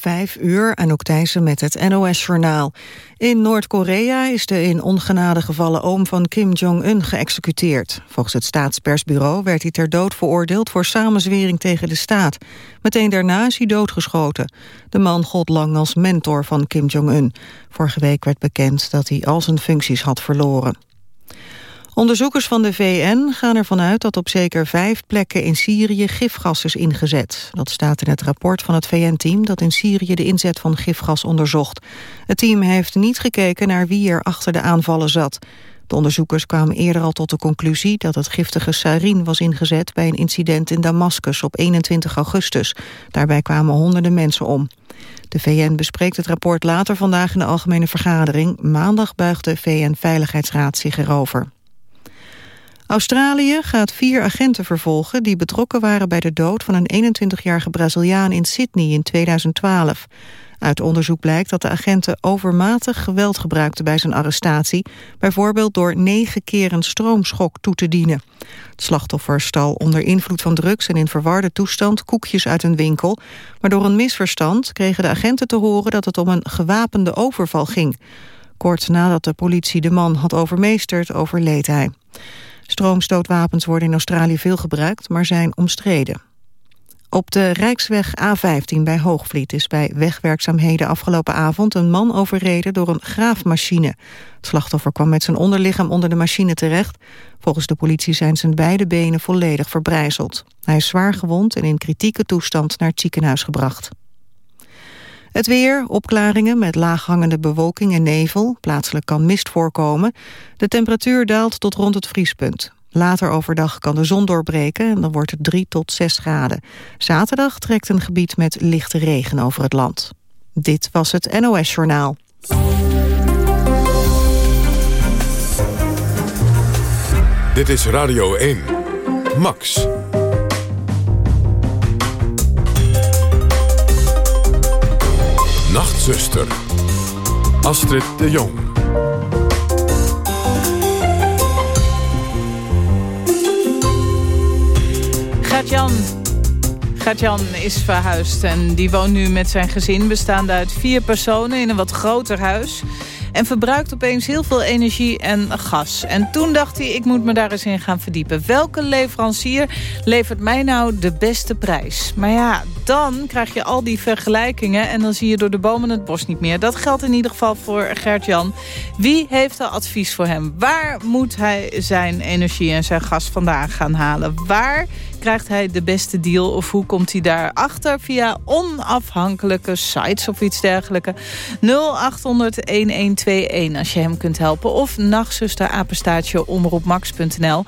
Vijf uur, Anouk Thijssen met het NOS-journaal. In Noord-Korea is de in ongenade gevallen oom van Kim Jong-un geëxecuteerd. Volgens het staatspersbureau werd hij ter dood veroordeeld... voor samenzwering tegen de staat. Meteen daarna is hij doodgeschoten. De man gold lang als mentor van Kim Jong-un. Vorige week werd bekend dat hij al zijn functies had verloren. Onderzoekers van de VN gaan ervan uit dat op zeker vijf plekken in Syrië gifgas is ingezet. Dat staat in het rapport van het VN-team dat in Syrië de inzet van gifgas onderzocht. Het team heeft niet gekeken naar wie er achter de aanvallen zat. De onderzoekers kwamen eerder al tot de conclusie dat het giftige sarin was ingezet bij een incident in Damascus op 21 augustus. Daarbij kwamen honderden mensen om. De VN bespreekt het rapport later vandaag in de Algemene Vergadering. Maandag buigt de VN-veiligheidsraad zich erover. Australië gaat vier agenten vervolgen die betrokken waren bij de dood van een 21-jarige Braziliaan in Sydney in 2012. Uit onderzoek blijkt dat de agenten overmatig geweld gebruikten bij zijn arrestatie, bijvoorbeeld door negen keer een stroomschok toe te dienen. Het slachtoffer stal onder invloed van drugs en in verwarde toestand koekjes uit een winkel, maar door een misverstand kregen de agenten te horen dat het om een gewapende overval ging. Kort nadat de politie de man had overmeesterd, overleed hij. Stroomstootwapens worden in Australië veel gebruikt, maar zijn omstreden. Op de Rijksweg A15 bij Hoogvliet is bij wegwerkzaamheden afgelopen avond een man overreden door een graafmachine. Het slachtoffer kwam met zijn onderlichaam onder de machine terecht. Volgens de politie zijn zijn beide benen volledig verbrijzeld. Hij is zwaar gewond en in kritieke toestand naar het ziekenhuis gebracht. Het weer, opklaringen met laaghangende bewolking en nevel. Plaatselijk kan mist voorkomen. De temperatuur daalt tot rond het vriespunt. Later overdag kan de zon doorbreken en dan wordt het 3 tot 6 graden. Zaterdag trekt een gebied met lichte regen over het land. Dit was het NOS Journaal. Dit is Radio 1. Max. Nachtzuster. Astrid de Jong. Gert-Jan. Gert-Jan is verhuisd en die woont nu met zijn gezin... bestaande uit vier personen in een wat groter huis en verbruikt opeens heel veel energie en gas. En toen dacht hij, ik moet me daar eens in gaan verdiepen. Welke leverancier levert mij nou de beste prijs? Maar ja, dan krijg je al die vergelijkingen... en dan zie je door de bomen het bos niet meer. Dat geldt in ieder geval voor Gert-Jan. Wie heeft er advies voor hem? Waar moet hij zijn energie en zijn gas vandaan gaan halen? Waar krijgt hij de beste deal of hoe komt hij daarachter? Via onafhankelijke sites of iets dergelijks. 0800-1121 als je hem kunt helpen. Of nachtzuster apenstaartje omroepmax.nl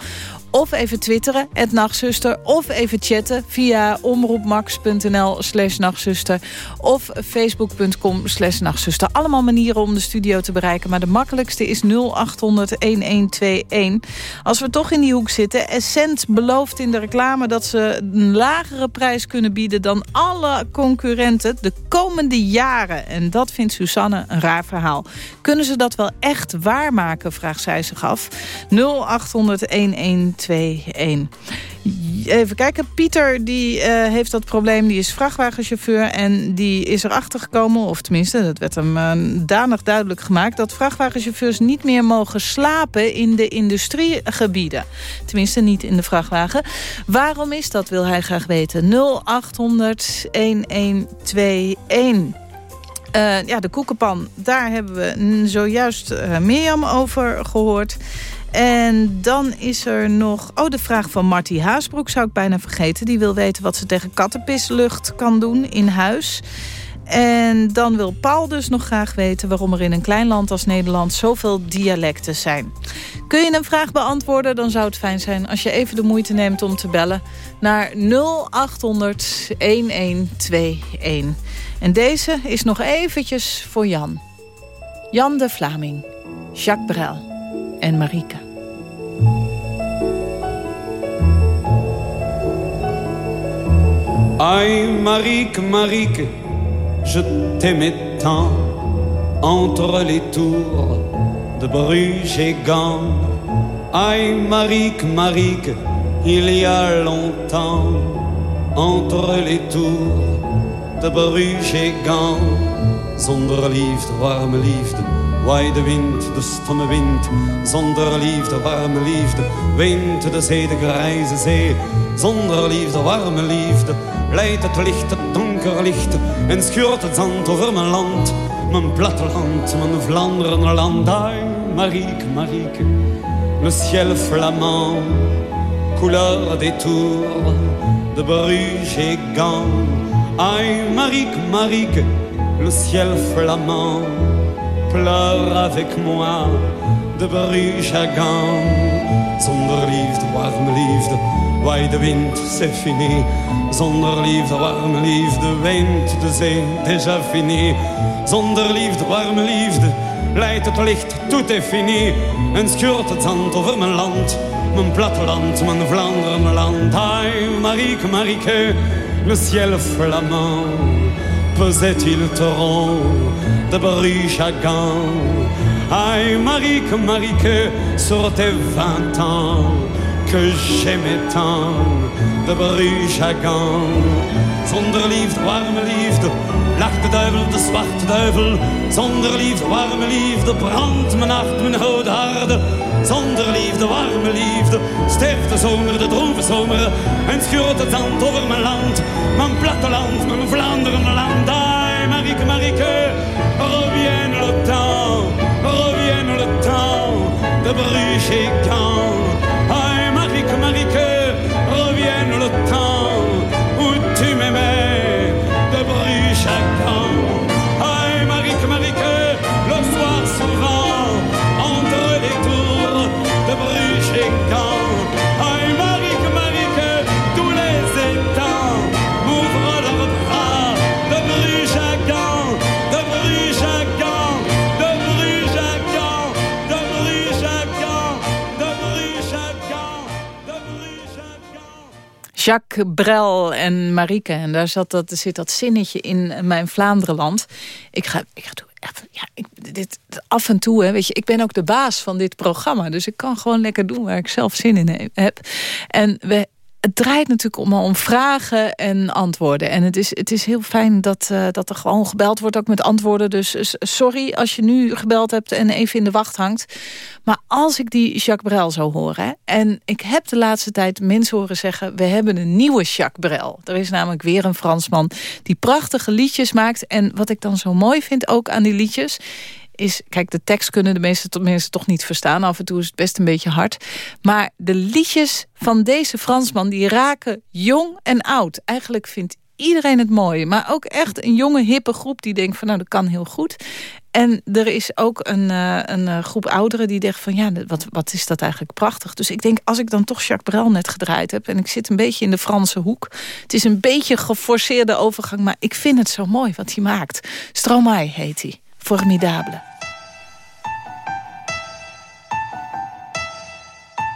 of even twitteren, het nachtzuster. Of even chatten via omroepmax.nl slash nachtzuster. Of facebook.com slash nachtzuster. Allemaal manieren om de studio te bereiken. Maar de makkelijkste is 0800-1121. Als we toch in die hoek zitten. Essent belooft in de reclame dat ze een lagere prijs kunnen bieden... dan alle concurrenten de komende jaren. En dat vindt Susanne een raar verhaal. Kunnen ze dat wel echt waarmaken, vraagt zij zich af. 0800 1121 2-1. Even kijken, Pieter die, uh, heeft dat probleem. Die is vrachtwagenchauffeur en die is erachter gekomen... of tenminste, dat werd hem uh, danig duidelijk gemaakt... dat vrachtwagenchauffeurs niet meer mogen slapen in de industriegebieden. Tenminste, niet in de vrachtwagen. Waarom is dat, wil hij graag weten. 0800 1121. Uh, ja, de koekenpan, daar hebben we zojuist uh, Mirjam over gehoord. En dan is er nog... Oh, de vraag van Marty Haasbroek zou ik bijna vergeten. Die wil weten wat ze tegen kattenpislucht kan doen in huis. En dan wil Paul dus nog graag weten... waarom er in een klein land als Nederland zoveel dialecten zijn. Kun je een vraag beantwoorden, dan zou het fijn zijn... als je even de moeite neemt om te bellen naar 0800 1121. En deze is nog eventjes voor Jan. Jan de Vlaming. Jacques Brel en Marike. Aïe Marique, Marique, je t'aimais tant entre les tours de Bruges et Gand. Aïe Marique, Marique, il y a longtemps entre les tours de Bruges Gand. Zonder liefde, warme liefde, waai de wind, de stomme wind. Zonder liefde, warme liefde, wint de zee, de grijze zee. Zonder liefde, warme liefde, leidt het licht, het donker licht. En schuurt het zand over mijn land, mijn platteland, mijn Vlaanderen land. Ai, Marieke, Marieke, le ciel flamand, couleur des tours de Bruges et Gand. Ai, Marieke, Marieke, le ciel flamand pleure avec moi de Bruges à Gand. Zonder liefde, warme liefde, waai de wind, c'est fini. Zonder liefde, warme liefde, wint de zee, déjà fini. Zonder liefde, warme liefde, leidt het licht, tout est fini. En schuurt het zand over mijn land, mijn platteland, mijn Vlaanderen land. Ai, Marieke, Marieke, le ciel flamand pesait-il torrent de à Gand? Aïe, Marique, Marique, sur tes vingt ans que j'aimais tant de à Gand? Zonder liefde, warme liefde, lacht de duivel, de zwarte duivel. Zonder liefde, warme liefde, brandt mijn hart, mijn oude harde. Zonder liefde, warme liefde, sterft de zomer, de droeve zomer. En schuurt het zand over mijn land, mijn platteland, mijn Vlaanderen land. Marieke, Marieke, revienne le temps, revienne le temps de Bruges et. Jacques Brel en Marieke. En daar zat dat, zit dat zinnetje in mijn Vlaanderenland. Ik ga, ik ga echt, Ja, ik, dit, af en toe, hè, weet je, ik ben ook de baas van dit programma. Dus ik kan gewoon lekker doen waar ik zelf zin in he- heb. En we, het draait natuurlijk om, om vragen en antwoorden. En het is, het is heel fijn dat, eh, dat er gewoon gebeld wordt, ook met antwoorden. Dus sorry als je nu gebeld hebt en even in de wacht hangt. Maar als ik die Jacques Brel zou horen... en ik heb de laatste tijd mensen horen zeggen... we hebben een nieuwe Jacques Brel. Er is namelijk weer een Fransman die prachtige liedjes maakt. En wat ik dan zo mooi vind ook aan die liedjes is, kijk, de tekst kunnen de meeste mensen toch niet verstaan. Af en toe is het best een beetje hard. Maar de liedjes van deze Fransman, die raken jong en oud. Eigenlijk vindt iedereen het mooi. Maar ook echt een jonge, hippe groep die denkt van, nou, dat kan heel goed. En er is ook een, eh, een eh, groep ouderen die denkt van... ja, wat, wat is dat eigenlijk prachtig. Dus ik denk, als ik dan toch Jacques Brel net gedraaid heb... en ik zit een beetje in de Franse hoek... het is een beetje geforceerde overgang... maar ik vind het zo mooi wat hij maakt. Stromae heet hij. Formidable.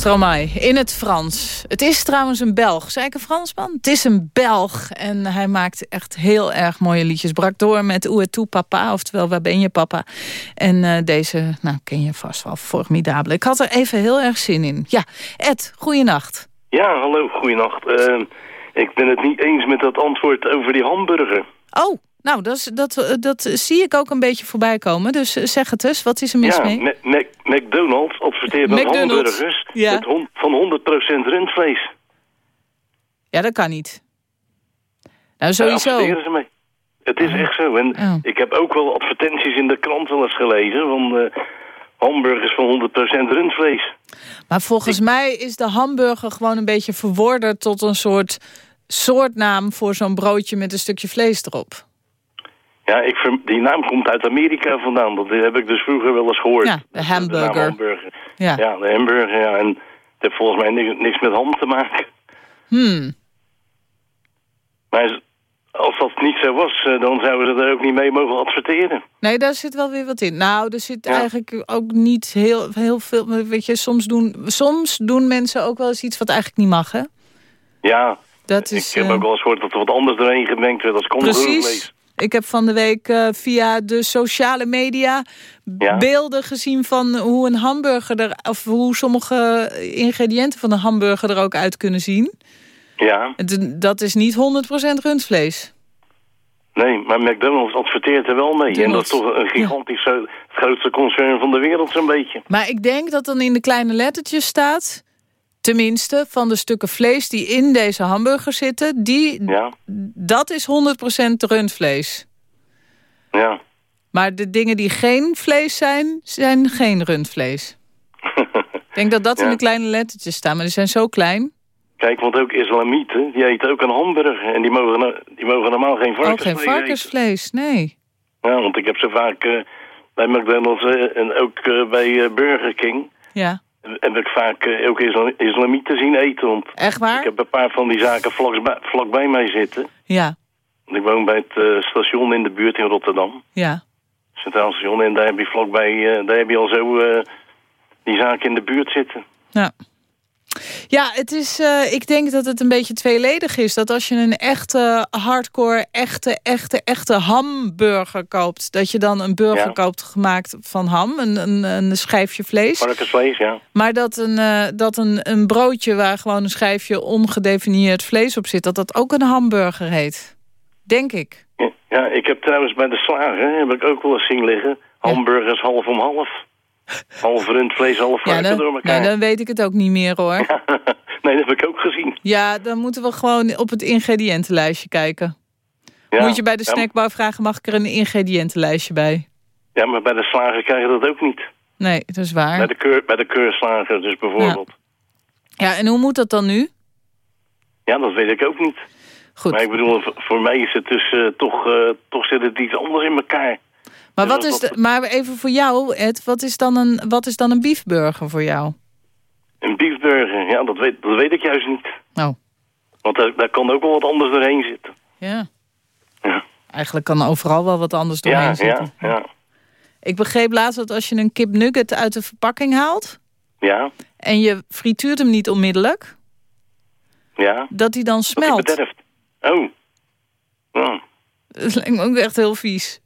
Stromae, in het Frans. Het is trouwens een Belg. Zei ik een Fransman? Het is een Belg. En hij maakt echt heel erg mooie liedjes. Brak door met est tout papa? Oftewel, waar ben je papa? En uh, deze, nou, ken je vast wel, formidabel. Ik had er even heel erg zin in. Ja, Ed, goeienacht. Ja, hallo, goeienacht. Uh, ik ben het niet eens met dat antwoord over die hamburger. Oh, nou, dat, dat, dat zie ik ook een beetje voorbij komen. Dus zeg het eens, wat is er mis ja, mee? McDonald's adverteert met hamburgers ja. met hon, van 100% rundvlees. Ja, dat kan niet. Nou, sowieso. Daar ze mee. Het is oh. echt zo. En oh. ik heb ook wel advertenties in de krant wel eens gelezen... van uh, hamburgers van 100% rundvlees. Maar volgens ik... mij is de hamburger gewoon een beetje verworderd... tot een soort soortnaam voor zo'n broodje met een stukje vlees erop. Ja, ik, die naam komt uit Amerika vandaan. Dat heb ik dus vroeger wel eens gehoord. Ja, de hamburger. De hamburger. Ja. ja, de hamburger, ja. En het heeft volgens mij niks, niks met ham te maken. Hmm. Maar als dat niet zo was, dan zouden ze er ook niet mee mogen adverteren. Nee, daar zit wel weer wat in. Nou, er zit ja. eigenlijk ook niet heel, heel veel... Weet je, soms doen, soms doen mensen ook wel eens iets wat eigenlijk niet mag, hè? Ja, dat is, ik heb uh... ook wel eens gehoord dat er wat anders doorheen gemengd werd als Precies. Ik heb van de week uh, via de sociale media ja. beelden gezien van hoe een hamburger er, of hoe sommige ingrediënten van een hamburger er ook uit kunnen zien. Ja. Dat is niet 100% rundvlees. Nee, maar McDonald's adverteert er wel mee. En dat is toch een gigantisch ja. het grootste concern van de wereld zo'n beetje. Maar ik denk dat dan in de kleine lettertjes staat... Tenminste, van de stukken vlees die in deze hamburger zitten... Die, ja. dat is 100% rundvlees. Ja. Maar de dingen die geen vlees zijn, zijn geen rundvlees. Ik denk dat dat ja. in de kleine lettertjes staan, maar die zijn zo klein. Kijk, want ook islamieten, die eten ook een hamburger. En die mogen, die mogen normaal geen varkensvlees Oh, geen varkensvlees, eten. nee. Ja, want ik heb zo vaak uh, bij McDonald's uh, en ook uh, bij Burger King... Ja heb ik vaak uh, ook islam islamieten zien eten. Want Echt waar? Ik heb een paar van die zaken vlakbij, vlakbij mij zitten. Ja. Ik woon bij het uh, station in de buurt in Rotterdam. Ja. Centraal station. En daar heb je vlakbij, uh, daar heb je al zo die zaken in de buurt zitten. Ja. Ja, het is, uh, ik denk dat het een beetje tweeledig is. Dat als je een echte hardcore, echte, echte, echte hamburger koopt... dat je dan een burger ja. koopt gemaakt van ham, een, een, een schijfje vlees. Varkensvlees, ja. Maar dat, een, uh, dat een, een broodje waar gewoon een schijfje ongedefinieerd vlees op zit... dat dat ook een hamburger heet. Denk ik. Ja, ja ik heb trouwens bij de slager, heb ik ook wel eens zien liggen... hamburgers half om half. Half rundvlees, half varken ja, dan, door elkaar. Ja, dan weet ik het ook niet meer hoor. nee, dat heb ik ook gezien. Ja, dan moeten we gewoon op het ingrediëntenlijstje kijken. Ja. Moet je bij de snackbar vragen, mag ik er een ingrediëntenlijstje bij? Ja, maar bij de slager krijg je dat ook niet. Nee, dat is waar. Bij de, keur, bij de keurslager dus bijvoorbeeld. Ja, en hoe moet dat dan nu? Ja, dat weet ik ook niet. Goed. Maar ik bedoel, voor mij is het dus uh, toch, uh, toch zit het iets anders in elkaar. Maar, wat is de, maar even voor jou, Ed, wat is, dan een, wat is dan een biefburger voor jou? Een biefburger, ja, dat weet, dat weet ik juist niet. Oh. Want daar, daar kan ook wel wat anders doorheen zitten. Ja. ja. Eigenlijk kan overal wel wat anders doorheen ja, zitten. Ja, ja. Ik begreep laatst dat als je een kip nugget uit de verpakking haalt... Ja. en je frituurt hem niet onmiddellijk... Ja. dat hij dan smelt. Dat bederft. Oh. Ja. Dat lijkt me ook echt heel vies.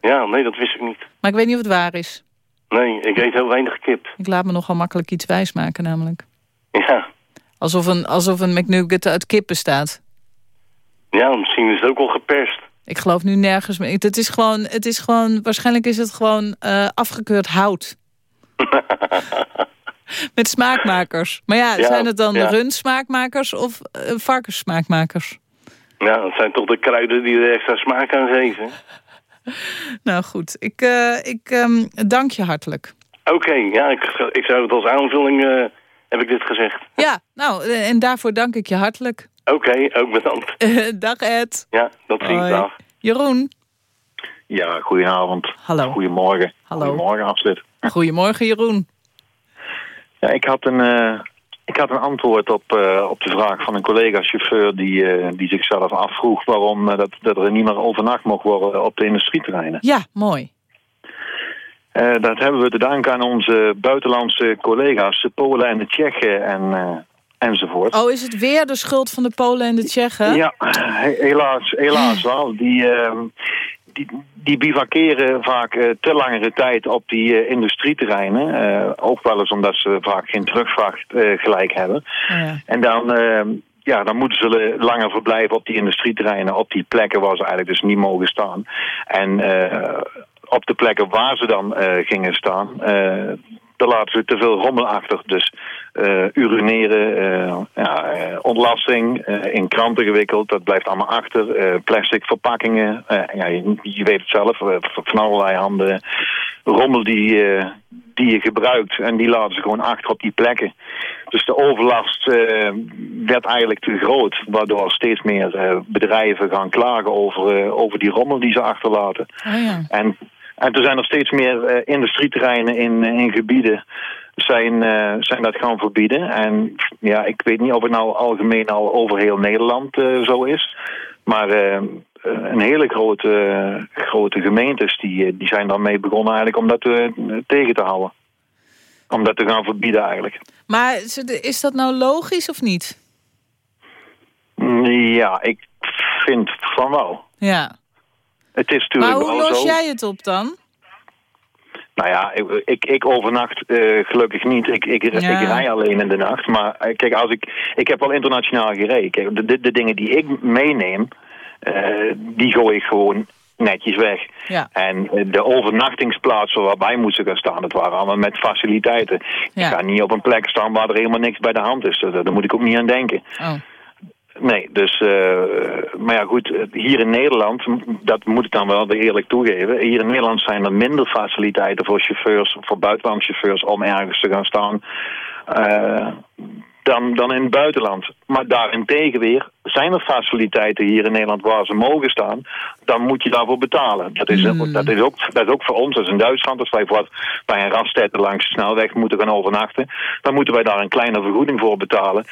Ja, nee, dat wist ik niet. Maar ik weet niet of het waar is. Nee, ik eet heel weinig kip. Ik laat me nogal makkelijk iets wijsmaken namelijk. Ja. Alsof een, alsof een McNugget uit kip bestaat. Ja, misschien is het ook al geperst. Ik geloof nu nergens meer. Het is gewoon, het is gewoon waarschijnlijk is het gewoon uh, afgekeurd hout. Met smaakmakers. Maar ja, Ja, zijn het dan ja. de runsmaakmakers of uh, varkenssmaakmakers? Ja, dat zijn toch de kruiden die er extra smaak aan geven. Nou goed, ik, uh, ik um, dank je hartelijk. Oké, ja, ik, ik zou het als aanvulling, uh, heb ik dit gezegd. Ja, nou, en daarvoor dank ik je hartelijk. Oké, ook bedankt. dag Ed. Ja, tot ziens, dag. Jeroen. Ja, goedenavond. Hallo. Goedemorgen. Hallo. Goedemorgen, Astrid. Goedemorgen, Jeroen. Ja, ik had een, uh, ik had een antwoord op, uh, op de vraag van een collega-chauffeur... die, uh, die zichzelf afvroeg waarom dat, dat er niet meer overnacht mocht worden op de industrieterreinen. Ja, mooi. Dat hebben we te danken aan onze buitenlandse collega's, de Polen en de Tsjechen en, enzovoort. Oh, is het weer de schuld van de Polen en de Tsjechen? Ja, he helaas, helaas wel. Die, die, die bivakeren vaak uh, te langere tijd op die uh, industrieterreinen. Uh, ook wel eens omdat ze vaak geen terugvracht gelijk hebben. Ja. En dan ehm, ja, dan moeten ze langer verblijven op die industrieterreinen, op die plekken waar ze eigenlijk dus niet mogen staan. En op de plekken waar ze dan gingen staan, daar laten ze te veel rommel achter. Dus urineren, ja, ontlasting, in kranten gewikkeld, dat blijft allemaal achter. plastic verpakkingen, ja, je, je, weet het zelf, van allerlei handen. Rommel die, die je gebruikt en die laten ze gewoon achter op die plekken. Dus de overlast uh, werd eigenlijk te groot, waardoor steeds meer uh, bedrijven gaan klagen over, uh, over die rommel die ze achterlaten. Oh ja. En, en er zijn er steeds meer industrieterreinen in, in gebieden zijn, zijn dat gaan verbieden. En ja, ik weet niet of het nou algemeen al over heel Nederland zo is, maar een hele grote, grote gemeentes die, die zijn daarmee begonnen eigenlijk om dat tegen te houden. Om dat te gaan verbieden eigenlijk. Maar is dat nou logisch of niet? Ja, ik vind van wel. Ja. Het is natuurlijk maar hoe los jij het op dan? Nou ja, ik, ik, ik overnacht uh, gelukkig niet. Ik, ik, Ja. ik rij alleen in de nacht. Maar uh, kijk, als ik, ik heb al internationaal gereden. Kijk, de, de, de dingen die ik meeneem, uh, die gooi ik gewoon netjes weg. Ja. En de overnachtingsplaatsen waar wij moesten gaan staan, dat waren allemaal met faciliteiten. Ja. Ik ga niet op een plek staan waar er helemaal niks bij de hand is. Daar, daar moet ik ook niet aan denken. Oh. Nee, dus, uh, maar ja goed, hier in Nederland, dat moet ik dan wel eerlijk toegeven. Hier in Nederland zijn er minder faciliteiten voor chauffeurs, voor buitenlandchauffeurs om ergens te gaan staan. Uh, dan, dan in het buitenland. Maar daarentegen weer, zijn er faciliteiten hier in Nederland waar ze mogen staan, dan moet je daarvoor betalen. Dat is, Mm. dat is, ook, dat is ook voor ons, dat is in Duitsland, als wij voor, bij een raststätte langs de snelweg moeten gaan overnachten, dan moeten wij daar een kleine vergoeding voor betalen.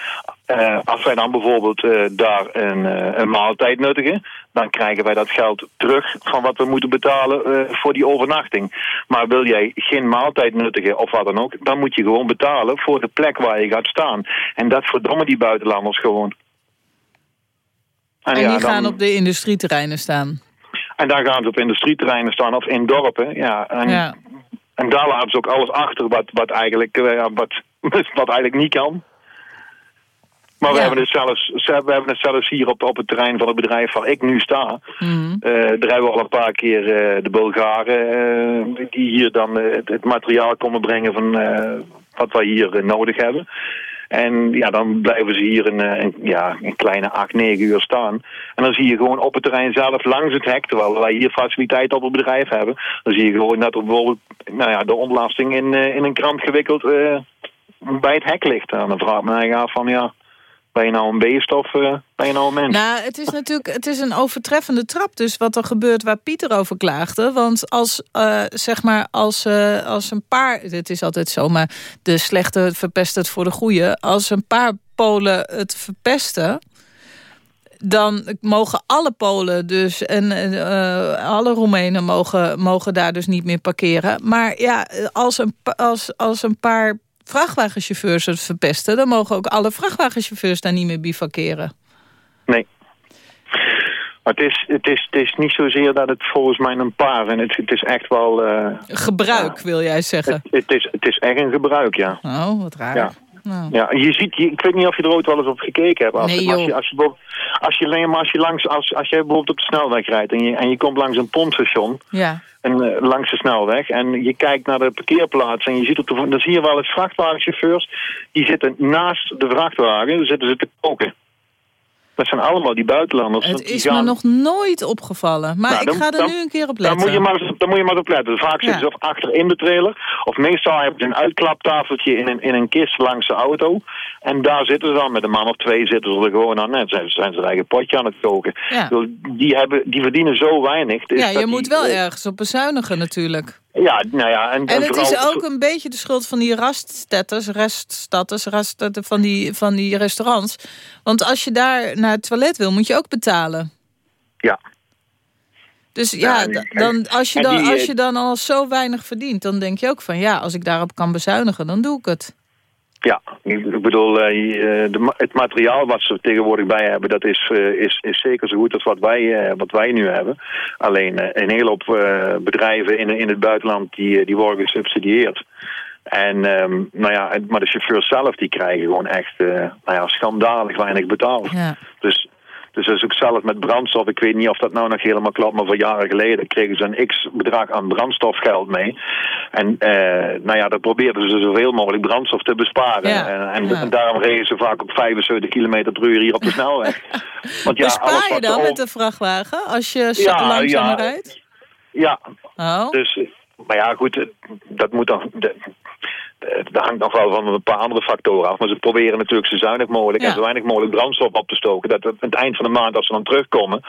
Uh, als wij dan bijvoorbeeld uh, daar een, uh, een maaltijd nuttigen, dan krijgen wij dat geld terug van wat we moeten betalen voor die overnachting. Maar wil jij geen maaltijd nuttigen of wat dan ook, dan moet je gewoon betalen voor de plek waar je gaat staan. En dat verdommen die buitenlanders gewoon. En, ja, die dan- gaan op de industrieterreinen staan. En daar gaan ze op industrieterreinen staan of in dorpen. Ja, en, Ja. en daar laten ze ook alles achter wat, wat, eigenlijk, eh, wat, wat eigenlijk niet kan. Maar we, hebben het zelfs, we hebben het zelfs hier op, op het terrein van het bedrijf waar ik nu sta. Daar hebben we al een paar keer eh, de Bulgaren eh, die hier dan het, het materiaal komen brengen van wat wij hier nodig hebben. En ja, dan blijven ze hier een, een, ja, een kleine 8, 9 uur staan. En dan zie je gewoon op het terrein zelf langs het hek, terwijl wij hier faciliteiten op het bedrijf hebben. Dan zie je gewoon dat er bijvoorbeeld nou ja, de ontlasting in, in een krant gewikkeld bij het hek ligt. En dan vraag ik me eigenlijk af van ja, ben je nou een beest of uh, ben je nou een mens? Nou, het is natuurlijk het is een overtreffende trap dus wat er gebeurt waar Pieter over klaagde. Want als, uh, zeg maar, als, uh, als een paar, het is altijd zo, maar de slechte verpest het voor de goede. Als een paar Polen het verpesten, dan mogen alle Polen dus en alle Roemenen mogen, mogen daar dus niet meer parkeren. Maar ja, als een, als, als een paar vrachtwagenchauffeurs het verpesten... dan mogen ook alle vrachtwagenchauffeurs daar niet meer bivakeren. Nee. Maar het is, het, is, het is niet zozeer dat het volgens mij een paar... en het, het is echt wel... Uh, gebruik, wil jij zeggen? Het, het, is, het is echt een gebruik, ja. Oh, wat raar. Ja. Nou. Ja, je ziet, je, ik weet niet of je er ooit wel eens op gekeken hebt. Als, nee, als je, als je, als je, maar als je langs, als, als jij bijvoorbeeld op de snelweg rijdt en je, en je komt langs een pompstation, ja. en, uh, langs de snelweg, en je kijkt naar de parkeerplaats en je ziet op de, dan zie je wel eens vrachtwagenchauffeurs, die zitten naast de vrachtwagen, dan zitten ze te koken. Dat zijn allemaal die buitenlanders. Het is gaan... me nog nooit opgevallen. Maar nou, ik ga er dan, nu een keer op letten. Dan moet je maar, dan moet je maar op letten. Vaak zitten ze of achter in de trailer. Of meestal hebben ze een uitklaptafeltje in een, in een kist langs de auto. En daar zitten ze dan met een man of twee zitten ze er gewoon aan. Net zijn, zijn ze eigen potje aan het koken. Ja. Die, hebben, die verdienen zo weinig. Dus ja, je moet die, wel ergens op bezuinigen natuurlijk. Ja, nou ja. En, en het vooral, is ook een beetje de schuld van die raststetters, reststatters, raststetten van die, van die restaurants. Want als je daar naar het toilet wil, moet je ook betalen. Ja. Dus ja, ja dan, als, je dan, die, als je dan al zo weinig verdient, dan denk je ook van ja, als ik daarop kan bezuinigen, dan doe ik het. Ja, ik bedoel, uh, de, het materiaal wat ze tegenwoordig bij hebben, dat is, uh, is, is zeker zo goed als wat wij, uh, wat wij nu hebben. Alleen een hele hoop bedrijven in, in het buitenland die, die worden gesubsidieerd. En, um, nou ja, maar de chauffeurs zelf die krijgen gewoon echt nou ja, schandalig weinig betaald. Ja. Dus dus dat is ook zelf met brandstof. Ik weet niet of dat nou nog helemaal klopt, maar voor jaren geleden kregen ze een x-bedrag aan brandstofgeld mee. En uh, nou ja, daar probeerden ze zoveel mogelijk brandstof te besparen. Ja, en, en, ja. en, daarom reden ze vaak op 75 km per uur hier op de snelweg. Want ja, Bespaar je dan met de vrachtwagen als je ja, langzamer rijdt? Ja, oh. dus, maar ja goed, dat moet dan... De, dat hangt nog wel van een paar andere factoren af. Maar ze proberen natuurlijk zo zuinig mogelijk ja. en zo weinig mogelijk brandstof op te stoken. Dat aan het eind van de maand, als ze dan terugkomen...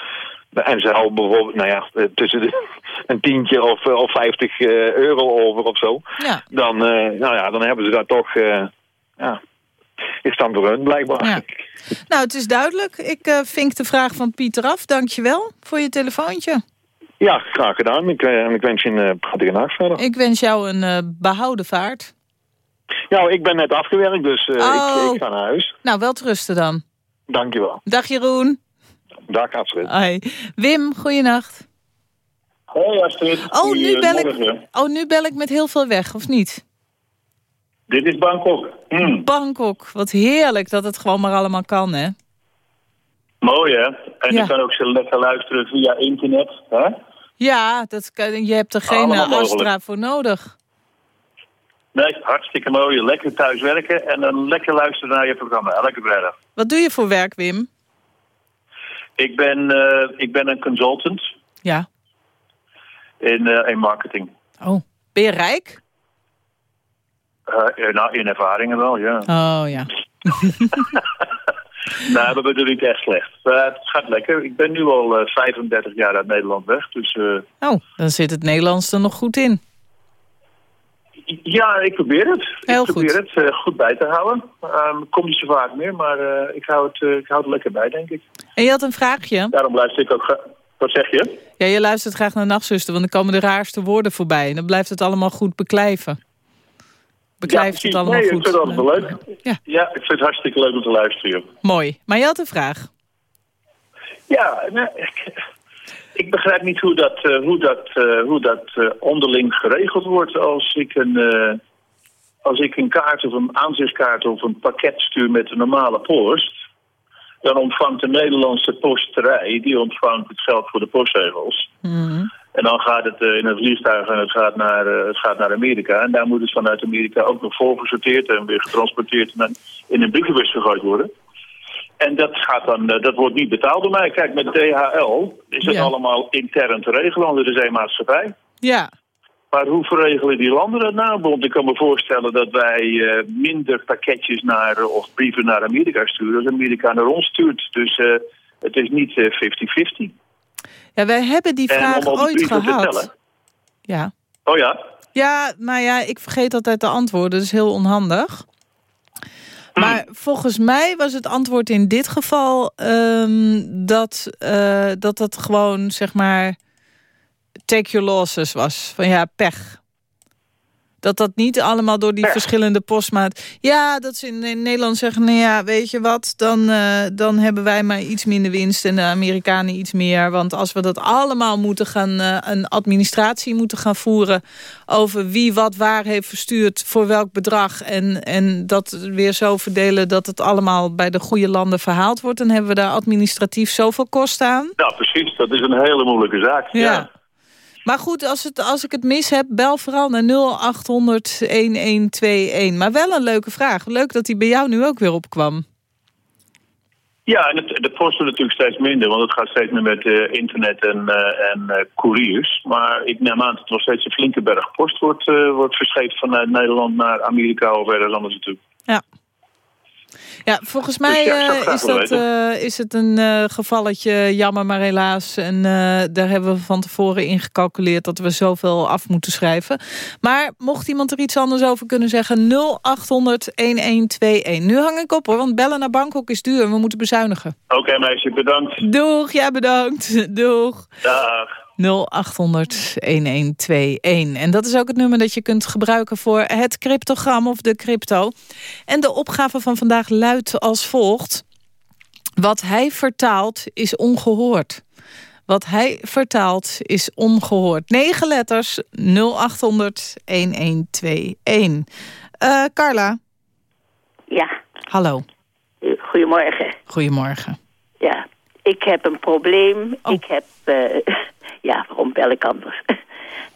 en ze houden bijvoorbeeld, nou ja, tussen de, een tientje of, of 50 uh, euro over of zo... Ja. Dan, nou ja, dan hebben ze daar toch... Ja, is dan voor hun blijkbaar. Ja. Nou, het is duidelijk. Ik uh, vink de vraag van Pieter af. Dankjewel voor je telefoontje. Ja, graag gedaan. Ik, uh, ik wens je een uh, prettige nacht verder. Ik wens jou een behouden vaart. Ja, ik ben net afgewerkt, dus uh, oh. ik, ik, ga naar huis. Nou, wel te rusten dan. Dankjewel. Dag Jeroen. Dag Astrid. Hoi. Wim, goeienacht. Hoi Astrid. Oh nu, bel ik, oh, nu bel ik met heel veel weg, of niet? Dit is Bangkok. Mm. Bangkok, wat heerlijk dat het gewoon maar allemaal kan, hè? Mooi, hè? En ja. je kan ook zo lekker luisteren via internet, hè? Ja, dat kan, je hebt er geen Astra voor nodig. Nee, hartstikke mooi. Lekker thuis werken en dan lekker luisteren naar je programma. Elke vrijdag. Wat doe je voor werk, Wim? Ik ben, uh, ik ben een consultant. Ja. In, uh, in marketing. Oh, ben je rijk? Uh, nou, in ervaringen wel, ja. Oh, ja. nou, we bedoelen niet echt slecht. Het gaat lekker. Ik ben nu al uh, 35 jaar uit Nederland weg. Dus. Oh, dan zit het Nederlands er nog goed in. Ja, ik probeer het. Heel ik probeer goed. het uh, goed bij te houden. Um, kom niet zo vaak meer, maar uh, ik, hou het, uh, ik hou het lekker bij, denk ik. En je had een vraagje? Daarom luister ik ook... Wat zeg je? Ja, je luistert graag naar Nachtzuster, want dan komen de raarste woorden voorbij. En dan blijft het allemaal goed beklijven. Beklijft ja, het allemaal nee, goed. ik vind het altijd wel leuk. Ja. ja, ik vind het hartstikke leuk om te luisteren. Mooi. Maar je had een vraag. Ja, nou, ik, begrijp niet hoe dat, uh, hoe dat, uh, hoe dat uh, onderling geregeld wordt als ik een, als ik een kaart of een aanzichtkaart of een pakket stuur met de normale post. Dan ontvangt de Nederlandse posterij, die ontvangt het geld voor de postzegels. Mm -hmm. En dan gaat het in een vliegtuig en het gaat, naar, het gaat naar Amerika. En daar moet het vanuit Amerika ook nog voorgesorteerd en weer getransporteerd en in een brievenbus gegooid worden. En dat, gaat dan, dat wordt niet betaald door mij. Kijk, met DHL is het Ja. allemaal intern te regelen, want het is één maatschappij. Ja. Maar hoe verregelen die landen dat nou? Want ik kan me voorstellen dat wij uh, minder pakketjes naar, of brieven naar Amerika sturen... als Amerika naar ons stuurt. Dus uh, het is niet 50-50. ja, wij hebben die vraag ooit gehad. Ja. Oh ja? Ja, nou ja, ik vergeet altijd de antwoorden. Dat is heel onhandig. Maar volgens mij was het antwoord in dit geval um, dat, uh, dat dat gewoon, zeg maar, take your losses was. Van ja, pech. Dat dat niet allemaal door die verschillende postmaat... Ja, dat ze in, Nederland zeggen, nou ja, weet je wat... Dan, uh, dan hebben wij maar iets minder winst en de Amerikanen iets meer. Want als we dat allemaal moeten gaan... Uh, een administratie moeten gaan voeren... over wie wat waar heeft verstuurd voor welk bedrag... en, en dat weer zo verdelen dat het allemaal bij de goede landen verhaald wordt... dan hebben we daar administratief zoveel kosten aan. Ja, precies. Dat is een hele moeilijke zaak. ja. ja. Maar goed, als, het, als ik het mis heb, bel vooral naar 0800 1121. Maar wel een leuke vraag. Leuk dat die bij jou nu ook weer opkwam. Ja, en het, de post wordt natuurlijk steeds minder, want het gaat steeds meer met uh, internet en, uh, en uh, couriers. Maar ik neem aan dat er nog steeds een flinke berg post wordt, wordt verscheept vanuit Nederland naar Amerika of ergens anders natuurlijk. Ja, ja, volgens dus mij uh, is, dat, uh, is het een uh, gevalletje jammer, maar helaas. En daar hebben we van tevoren ingecalculeerd dat we zoveel af moeten schrijven. Maar mocht iemand er iets anders over kunnen zeggen, 0800 1121. Nu hang ik op hoor, want bellen naar Bangkok is duur en we moeten bezuinigen. Oké meisje, bedankt. Doeg, ja bedankt. Doeg. Dag. 0800 1121. En dat is ook het nummer dat je kunt gebruiken voor het cryptogram of de crypto. En de opgave van vandaag luidt als volgt. Wat hij vertaalt is ongehoord. Wat hij vertaalt is ongehoord. 9 letters 0800 1121. Uh, Carla. Ja. Hallo. Goedemorgen. Goedemorgen. Ja, ik heb een probleem. Oh. Ik heb... Uh, ja, waarom bel ik anders?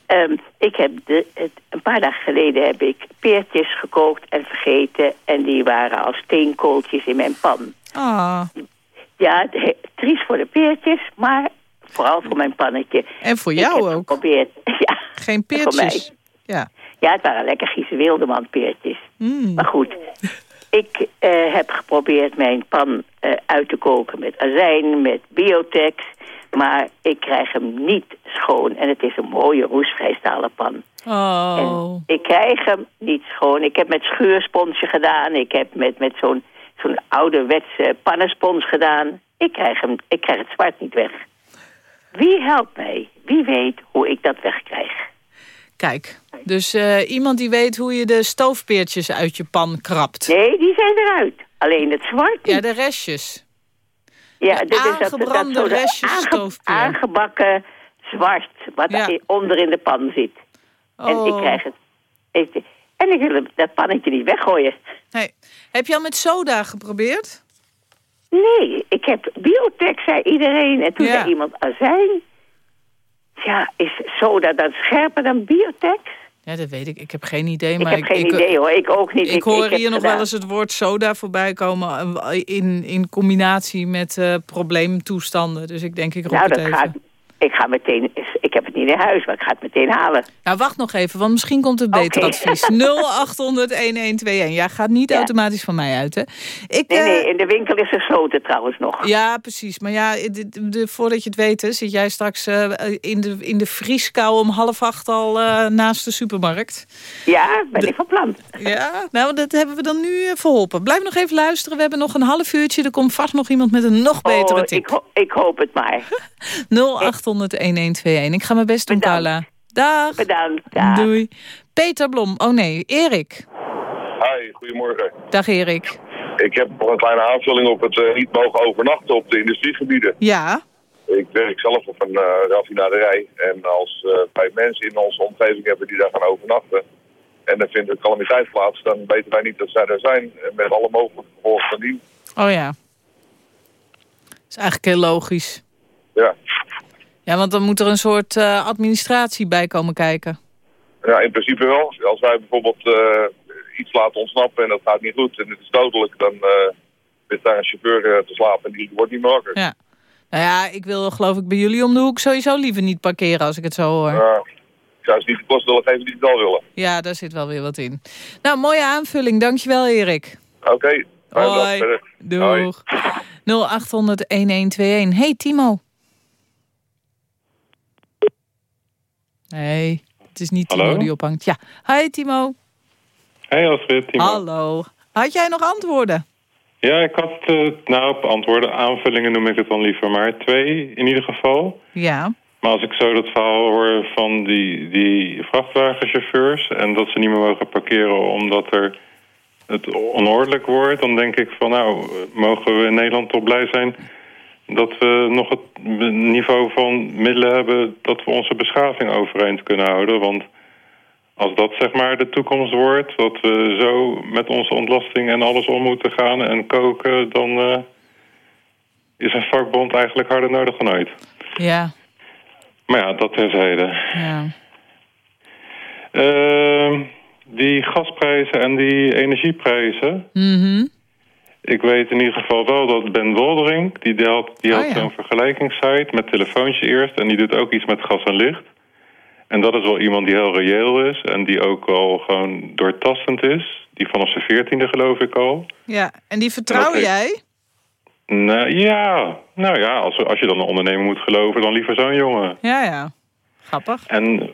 um, ik heb de, het, een paar dagen geleden heb ik peertjes gekookt en vergeten. En die waren als steenkooltjes in mijn pan. Ah. Ja, triest voor de peertjes, maar vooral voor mijn pannetje. En voor jou ook? Geprobeerd. ja, Geen peertjes? Ja. ja, het waren lekker Giese Wildeman peertjes. Mm. Maar goed, ik uh, heb geprobeerd mijn pan uh, uit te koken met azijn, met biotex... Maar ik krijg hem niet schoon. En het is een mooie roestvrij stalen pan. Oh. En ik krijg hem niet schoon. Ik heb met scheursponsje gedaan. Ik heb met, met zo'n zo'n ouderwetse pannenspons gedaan. Ik krijg, hem, ik krijg het zwart niet weg. Wie helpt mij? Wie weet hoe ik dat wegkrijg? Kijk, dus uh, iemand die weet hoe je de stoofpeertjes uit je pan krabt. Nee, die zijn eruit. Alleen het zwart niet. Ja, de restjes. Ja, dit is dat, dat, dat restjes aange, aangebakken zwart, wat ja. onder in de pan zit. Oh. En ik krijg het. Ik, en ik wil dat pannetje niet weggooien. Nee. Heb je al met soda geprobeerd? Nee, ik heb biotex, zei iedereen. En toen ja. zei iemand azijn. Ja, is soda dan scherper dan biotex? Ja, dat weet ik. Ik heb geen idee. Maar ik heb geen idee hoor. Ik ook niet. Ik, ik hoor hier nog wel eens het woord soda voorbij komen... in, in combinatie met uh, probleemtoestanden. Dus ik denk, ik roep nou, het even. Gaat, ik ga meteen, ik niet in huis, maar ik ga het meteen halen. Nou, wacht nog even, want misschien komt het beter okay. advies. 0800-1121. Ja, gaat niet ja. automatisch van mij uit, hè? Ik, nee, nee, in de winkel is gesloten trouwens nog. Ja, precies. Maar ja, de, de, voordat je het weet, hè, zit jij straks uh, in, de, in de vrieskou om half acht al uh, naast de supermarkt. Ja, ben de, ik van plan. Ja, nou, dat hebben we dan nu verholpen. Blijf nog even luisteren, we hebben nog een half uurtje. Er komt vast nog iemand met een nog betere oh, tip. Ik, ho ik hoop het maar. 0800 1121. Ik ga mijn best doen, Bedankt. Carla. Dag. Bedankt. Dag. Doei. Peter Blom. Oh nee, Erik. Hi, goedemorgen. Dag Erik. Ik heb nog een kleine aanvulling op het uh, niet mogen overnachten op de industriegebieden. Ja. Ik werk zelf op een uh, raffinaderij. En als uh, wij mensen in onze omgeving hebben die daar gaan overnachten... en er vindt een calamiteit plaats, dan weten wij niet dat zij er zijn. Met alle mogelijke gevolgen van dien. Oh ja. Dat is eigenlijk heel logisch. Ja. Ja, want dan moet er een soort uh, administratie bij komen kijken. Ja, in principe wel. Als wij bijvoorbeeld uh, iets laten ontsnappen en dat gaat niet goed en het is dodelijk, dan uh, zit daar een chauffeur te slapen en die wordt niet meer wakker. Ja. Nou ja, ik wil geloof ik bij jullie om de hoek sowieso liever niet parkeren als ik het zo hoor. Ja. zou ze niet de kosten willen geven die ze wel willen. Ja, daar zit wel weer wat in. Nou, mooie aanvulling. Dankjewel, Erik. Oké. Hoi. Doeg. 0800-1121. Hey, Timo. Hey, het is niet Timo Hallo? die ophangt. Ja. Hi, Timo. Hey Astrid, Timo. Hallo. Had jij nog antwoorden? Ja, ik had, eh, nou op antwoorden, aanvullingen noem ik het dan liever maar. Twee in ieder geval. Ja. Maar als ik zo dat verhaal hoor van die, die vrachtwagenchauffeurs... en dat ze niet meer mogen parkeren omdat er het onordelijk wordt... dan denk ik van nou, mogen we in Nederland toch blij zijn... dat we nog het niveau van middelen hebben... dat we onze beschaving overeind kunnen houden. Want als dat zeg maar de toekomst wordt... dat we zo met onze ontlasting en alles om moeten gaan en koken... dan eh, is een vakbond eigenlijk harder nodig dan ooit. Ja. Maar ja, dat terzijde. Ja. Ehm, die gasprijzen en die energieprijzen. Mhm. Ik weet in ieder geval wel dat Ben Woldering... die, die had, die Oh, had ja. zo'n vergelijkingssite met telefoontje eerst... en die doet ook iets met gas en licht. En dat is wel iemand die heel reëel is... en die ook al gewoon doortastend is. Die vanaf zijn veertiende geloof ik al. Ja, en die vertrouw jij? Nou ja, nou ja als, als je dan een ondernemer moet geloven... dan liever zo'n jongen. Ja, ja. Grappig. En,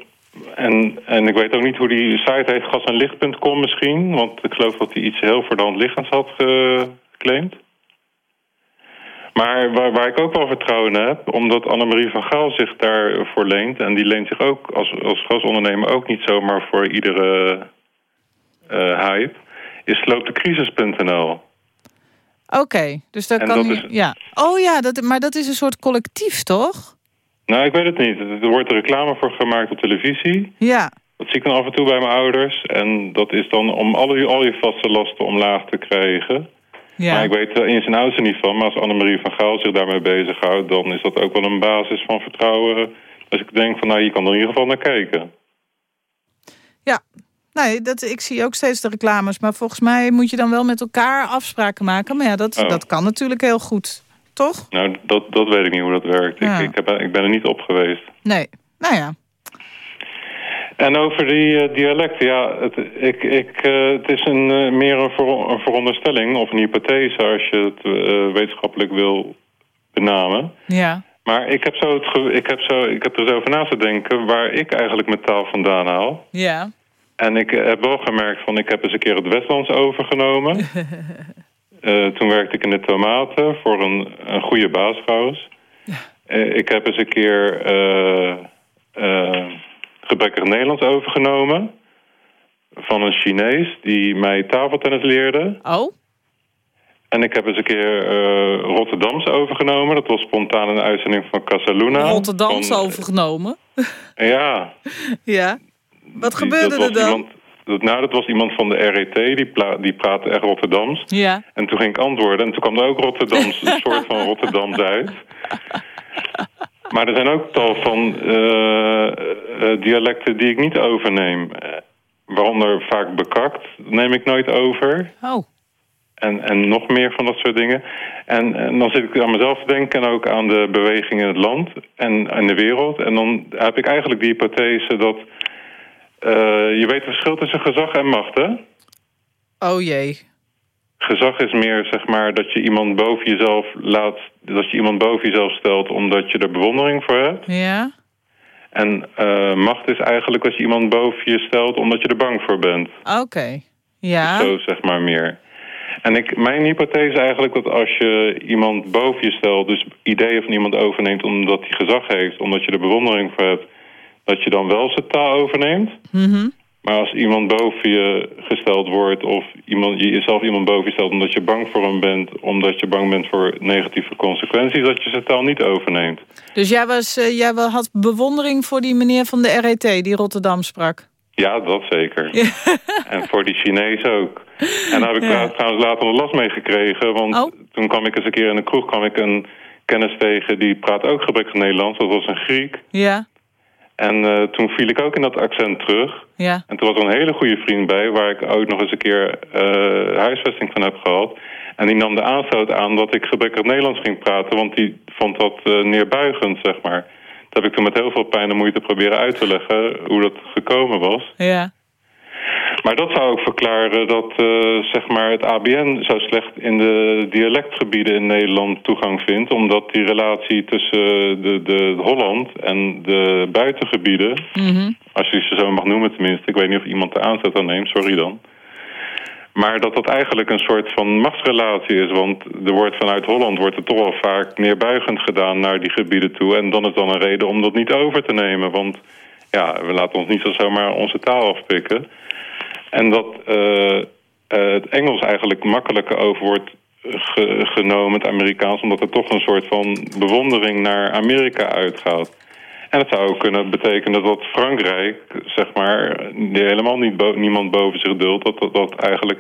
en, en ik weet ook niet hoe die site heet, gasenlicht.com misschien. Want ik geloof dat hij iets heel voor de hand liggends had geclaimd. Maar waar, waar ik ook wel vertrouwen in heb, omdat Annemarie van Gaal zich daarvoor leent... en die leent zich ook als, als gasondernemer ook niet zomaar voor iedere eh, hype... is sloopdecrisis.nl. Oké, dus daar En kan dat je... is- Ja. Oh ja, dat, maar dat is een soort collectief, toch? Nou, ik weet het niet. Er wordt reclame voor gemaakt op televisie. Ja. Dat zie ik dan af en toe bij mijn ouders. En dat is dan om al je, al je vaste lasten omlaag te krijgen. Ja. Maar ik weet er in zijn oudste niet van. Maar als Annemarie van Gaal zich daarmee bezighoudt... dan is dat ook wel een basis van vertrouwen. Dus ik denk van, nou, je kan er in ieder geval naar kijken. Ja. Nee, dat, ik zie ook steeds de reclames. Maar volgens mij moet je dan wel met elkaar afspraken maken. Maar ja, dat, Oh. dat kan natuurlijk heel goed. Toch? Nou, dat, dat weet ik niet hoe dat werkt. Ja. Ik, ik, heb, ik ben er niet op geweest. Nee. Nou ja. En over die eh, dialecten, ja, het, ik, ik, eh, het is een, eh, meer een, ver- een veronderstelling of een hypothese als je het wetenschappelijk wil benamen. Ja. Maar ik heb, zo het ik, heb zo, ik heb er zo over na te denken waar ik eigenlijk mijn taal vandaan haal. Ja. En ik heb wel gemerkt van, ik heb eens een keer het Westlands overgenomen. Eh, toen werkte ik in de tomaten voor een, een goede baas trouwens. Eh, ik heb eens een keer eh, gebrekkig Nederlands overgenomen. Van een Chinees die mij tafeltennis leerde. Oh? En ik heb eens een keer Rotterdams overgenomen. Dat was spontaan een uitzending van Casaluna. Rotterdams Van- overgenomen. Ja. Ja. Wat gebeurde er dan? Iemand, dat, nou, dat was iemand van de RET, die, die praatte echt Rotterdams. Ja. En toen ging ik antwoorden en toen kwam er ook Rotterdams, een soort van Rotterdams uit. Maar er zijn ook tal van eh, eh, dialecten die ik niet overneem. Eh, waaronder vaak bekakt, neem ik nooit over. Oh. En, en nog meer van dat soort dingen. En, en dan zit ik aan mezelf te denken en ook aan de beweging in het land en in de wereld. En dan heb ik eigenlijk die hypothese dat... eh, je weet het verschil tussen gezag en macht, hè? Oh jee. Gezag is meer, zeg maar, dat je iemand boven jezelf laat... dat je iemand boven jezelf stelt omdat je er bewondering voor hebt. Ja. En eh, macht is eigenlijk als je iemand boven je stelt omdat je er bang voor bent. Oké. Ja. Zo zeg maar meer. En ik, mijn hypothese is eigenlijk dat als je iemand boven je stelt... dus ideeën van iemand overneemt omdat hij gezag heeft... omdat je er bewondering voor hebt... dat je dan wel zijn taal overneemt. Mhm. Maar als iemand boven je gesteld wordt... of iemand, je jezelf iemand boven je stelt omdat je bang voor hem bent... omdat je bang bent voor negatieve consequenties... dat je zijn taal niet overneemt. Dus jij, was, eh, jij had bewondering voor die meneer van de RET die Rotterdam sprak? Ja, dat zeker. En voor die Chinees ook. En daar heb ik Ja. trouwens later nog last mee gekregen. Want Oh. toen kwam ik eens een keer in de kroeg... kwam ik een kennis tegen die praat ook gebrekkig Nederlands. Dat was een Griek. Ja. En eh, toen viel ik ook in dat accent terug. Ja. En toen was er een hele goede vriend bij... waar ik ook nog eens een keer eh, huisvesting van heb gehad. En die nam de aanstoot aan dat ik gebrekkig Nederlands ging praten... want die vond dat eh, neerbuigend, zeg maar. Dat heb ik toen met heel veel pijn en moeite proberen uit te leggen hoe dat gekomen was. Ja. Maar dat zou ook verklaren dat uh, zeg maar het ABN zo slecht in de dialectgebieden in Nederland toegang vindt. Omdat die relatie tussen de, de Holland en de buitengebieden, Mhm. als je ze zo mag noemen tenminste, ik weet niet of iemand de aanzet aan neemt, sorry dan. Maar dat dat eigenlijk een soort van machtsrelatie is. Want er wordt vanuit Holland wordt er toch wel vaak neerbuigend gedaan naar die gebieden toe. En dan is dan een reden om dat niet over te nemen. Want ja, we laten ons niet zo zomaar onze taal afpikken. En dat eh, eh, het Engels eigenlijk makkelijker over wordt ge- genomen, het Amerikaans... omdat er toch een soort van bewondering naar Amerika uitgaat. En het zou ook kunnen betekenen dat Frankrijk, zeg maar, die helemaal niet bo- niemand boven zich duldt... Dat, dat dat eigenlijk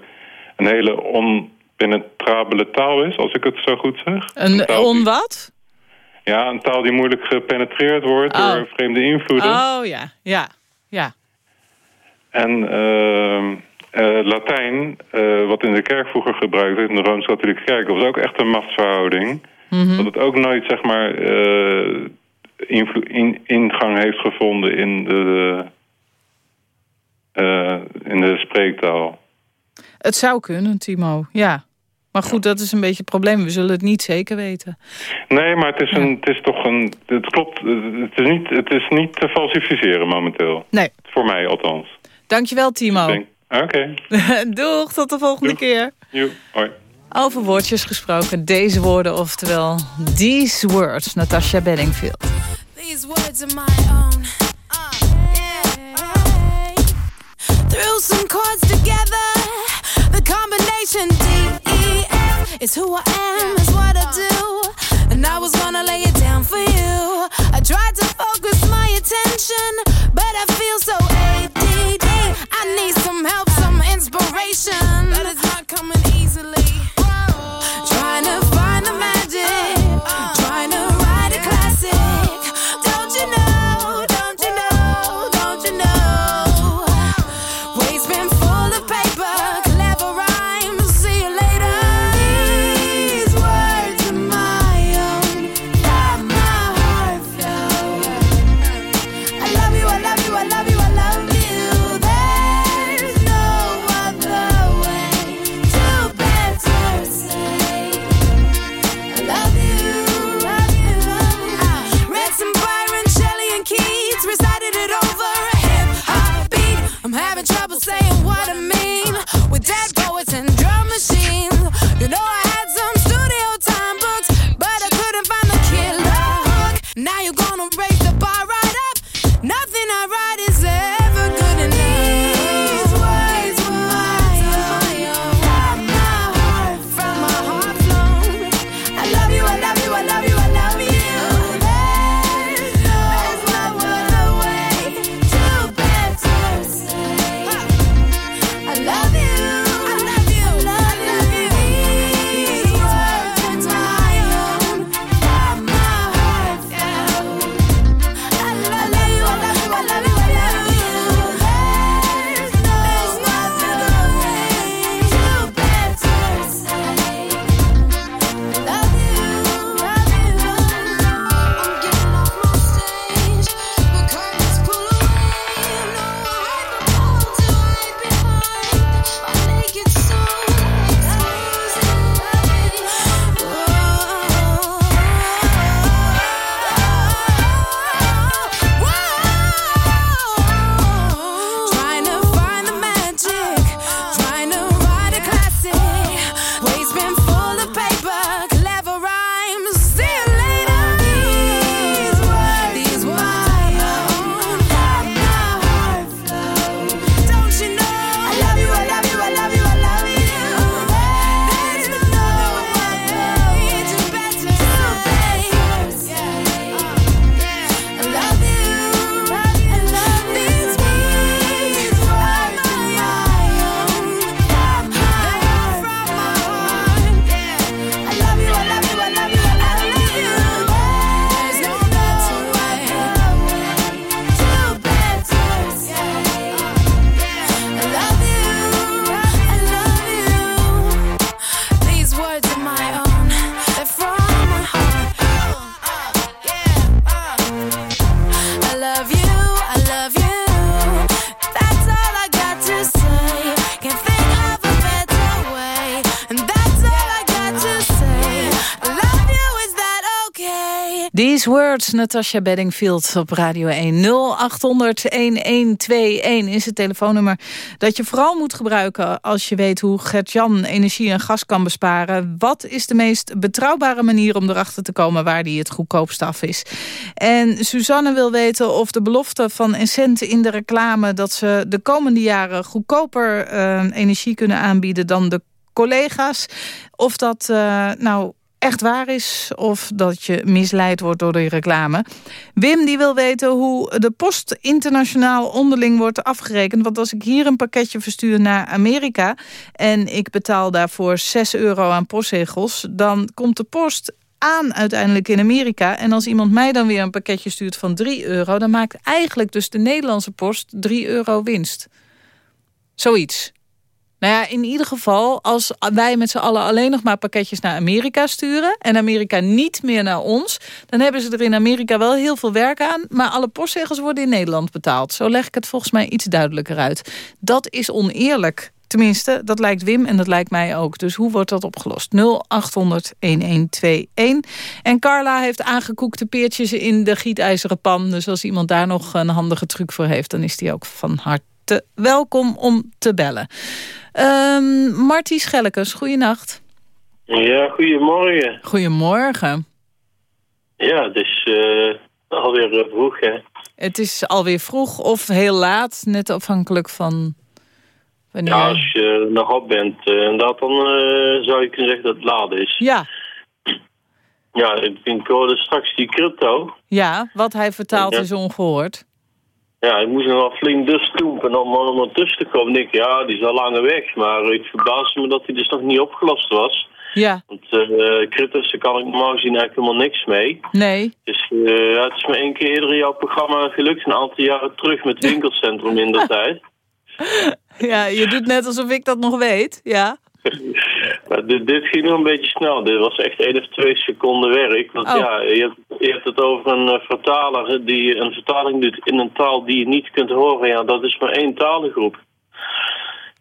een hele onpenetrabele taal is, als ik het zo goed zeg. Een die- on wat? Ja, een taal die moeilijk gepenetreerd wordt Oh. door vreemde invloeden. Oh ja, ja, ja. En ehm, eh, Latijn, eh, wat in de kerk vroeger gebruikt werd, in de Rooms-Katholieke Kerk, was ook echt een machtsverhouding. Mhm. Dat het ook nooit, zeg maar, eh, in, ingang heeft gevonden in de, in de spreektaal. Het zou kunnen, Timo, ja. Maar goed, dat is een beetje het probleem. We zullen het niet zeker weten. Nee, maar het is, een, het is toch een... Het klopt, het is niet, het is niet te falsificeren momenteel. Nee. Voor mij althans. Dankjewel, Timo. Oké, Doeg, tot de volgende keer. joe, hoi. Over woordjes gesproken, deze woorden, oftewel these words, Natasha Bedingfield. These words are my own. Uh, yeah. Threw some chords together. The combination D E F is who I am, is what I do. And I was gonna lay it down for you. I tried to focus my attention, but I feel so need some help, some inspiration. That is not coming easily. Trying to Words, Natasha Bedingfield op Radio 1. 0800-1121 is het telefoonnummer dat je vooral moet gebruiken... als je weet hoe Gert-Jan energie en gas kan besparen. Wat is de meest betrouwbare manier om erachter te komen... waar die het goedkoopste af is? En Suzanne wil weten of de belofte van Essent in de reclame... dat ze de komende jaren goedkoper uh, energie kunnen aanbieden dan de collega's... of dat uh, nou echt waar is of dat je misleid wordt door die reclame. Wim die wil weten hoe de post internationaal onderling wordt afgerekend. Want als ik hier een pakketje verstuur naar Amerika... en ik betaal daarvoor 6 euro aan postzegels... dan komt de post aan uiteindelijk in Amerika. En als iemand mij dan weer een pakketje stuurt van 3 euro... dan maakt eigenlijk dus de Nederlandse post 3 euro winst. Zoiets. Nou ja, in ieder geval, als wij met z'n allen alleen nog maar pakketjes naar Amerika sturen... en Amerika niet meer naar ons... dan hebben ze er in Amerika wel heel veel werk aan... maar alle postzegels worden in Nederland betaald. Zo leg ik het volgens mij iets duidelijker uit. Dat is oneerlijk. Tenminste, dat lijkt Wim en dat lijkt mij ook. Dus hoe wordt dat opgelost? 0800-1121. En Carla heeft aangekoekte peertjes in de gietijzeren pan. Dus als iemand daar nog een handige truc voor heeft... dan is die ook van harte welkom om te bellen. Um, Marty Schellekes, goeienacht. Ja, goedemorgen. Goedemorgen. Ja, het is uh, alweer vroeg, hè? Het is alweer vroeg of heel laat, net afhankelijk van wanneer... Ja, als je nog op bent, uh, inderdaad, dan zou je kunnen zeggen dat het laat is. Ja. Ja, ik hoorde straks die crypto. Ja, wat hij vertaalt ja. is ongehoord. Ja, ik moest nog wel flink dus toepen om, om er tussen te komen. Ik, ja, die is al lang weg, maar ik verbaasde me dat hij dus nog niet opgelost was. Ja. Want uh, Critters, daar kan ik normaal gezien eigenlijk helemaal niks mee. Nee. Dus uh, ja, het is me één keer eerder in jouw programma gelukt, een aantal jaren terug met winkelcentrum in de tijd. Ja, je doet net alsof ik dat nog weet, ja. Maar dit, dit, ging nog een beetje snel. Dit was echt één of twee seconden werk. Want oh. ja, je hebt, je hebt, het over een uh, vertaler die een vertaling doet in een taal die je niet kunt horen. Ja, dat is maar één talengroep.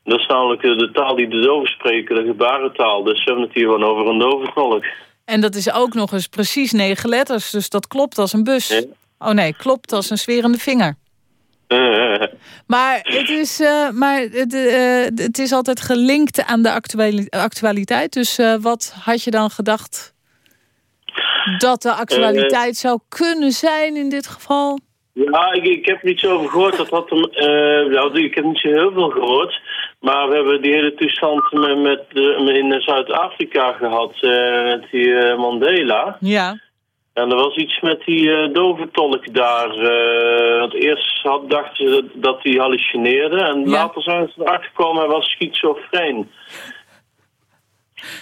Dat is namelijk de taal die de doven spreken, de gebarentaal. Dus we hebben het hier gewoon over een doventolk. En dat is ook nog eens precies negen letters, dus dat klopt als een bus. Ja. Oh nee, klopt als een sferende vinger. Maar het is, uh, maar het, uh, het is altijd gelinkt aan de actuali actualiteit. Dus wat had je dan gedacht dat de actualiteit zou kunnen zijn in dit geval? Ja, ik, ik heb niet zo over gehoord. Dat had hem, nou, ik heb niet zo heel veel gehoord. Maar we hebben die hele toestand met, met, in Zuid-Afrika gehad met die Mandela. Ja. En er was iets met die uh, doventolk daar. Uh, want eerst had, dachten ze dat hij hallucineerde. En Ja. later zijn ze erachter gekomen hij was schizofreen.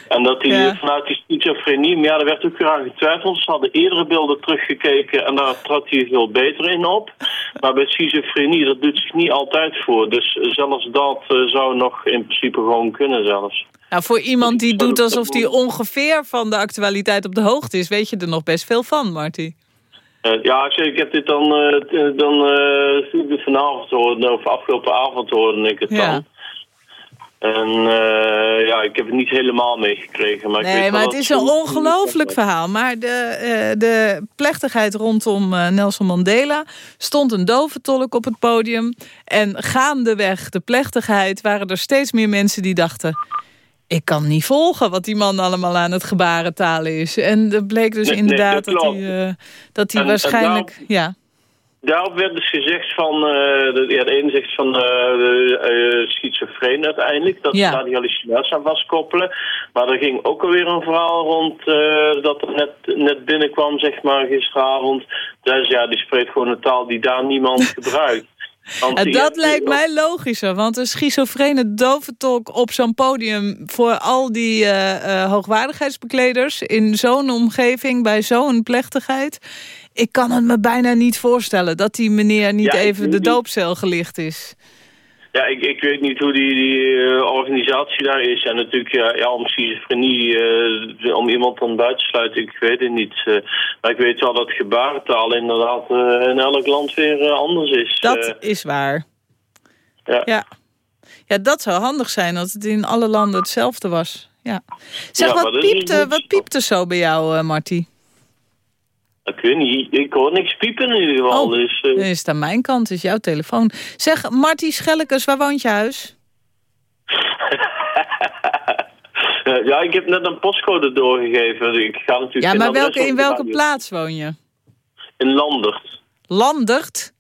En dat hij Ja. vanuit die schizofrenie... Maar ja, daar werd ook weer aan getwijfeld. Ze hadden eerdere beelden teruggekeken en daar trad hij veel beter in op. Maar bij schizofrenie, dat doet zich niet altijd voor. Dus zelfs dat eh, zou nog in principe gewoon kunnen zelfs. Nou, voor iemand die doet alsof hij ongeveer van de actualiteit op de hoogte is... weet je er nog best veel van, Marty. Eh, ja, ik, ik heb dit dan, t- dan eh, vanavond hoorde, of afgelopen avond hoorde ik het Ja. dan. En ja, ik heb het niet helemaal meegekregen. Maar ik Nee, weet maar het is een ongelooflijk verhaal. Maar de, de plechtigheid rondom Nelson Mandela... stond een doventolk op het podium. En gaandeweg de plechtigheid waren er steeds meer mensen die dachten... ik kan niet volgen wat die man allemaal aan het gebarentalen is. En er bleek dus Nee, nee, inderdaad dat dat, hij, eh, dat hij En- en waarschijnlijk... ja. Daarop werd dus gezegd van, eh, de, ja, de ene zegt van eh, de, eh, schizofreen uiteindelijk, dat Ja. daar die hallucinaties aan vastkoppelen. Maar er ging ook alweer een verhaal rond eh, dat er net, net binnenkwam, zeg maar, gisteravond. Dus ja, die spreekt gewoon een taal die daar niemand gebruikt. En dat lijkt mij logischer, want een schizofrene doventolk op zo'n podium... voor al die eh, eh, hoogwaardigheidsbekleders in zo'n omgeving, bij zo'n plechtigheid... ik kan het me bijna niet voorstellen dat die meneer niet Ja, even de doopcel gelicht is. Ja, ik, ik weet niet hoe die, die eh, organisatie daar is. En natuurlijk, ja, ja om schizofrenie, eh, om iemand dan buiten te sluiten, ik weet het niet. eh. maar ik weet wel dat gebarentaal inderdaad in elk land weer anders is. Dat is waar. ja. Ja. ja, dat zou handig zijn als het in alle landen hetzelfde was. Ja. Zeg, Ja, wat, piepte, wat piepte zo bij jou, Marty? Ik weet niet, ik hoor niks piepen in ieder geval. Oh, dus, uh... is het aan mijn kant, is jouw telefoon. Zeg, Marty Schellekes, waar woont je huis? ja, ik heb net een postcode doorgegeven. Ik ga natuurlijk ja, maar welke, in welke plaats woon je? In Landert. Landert?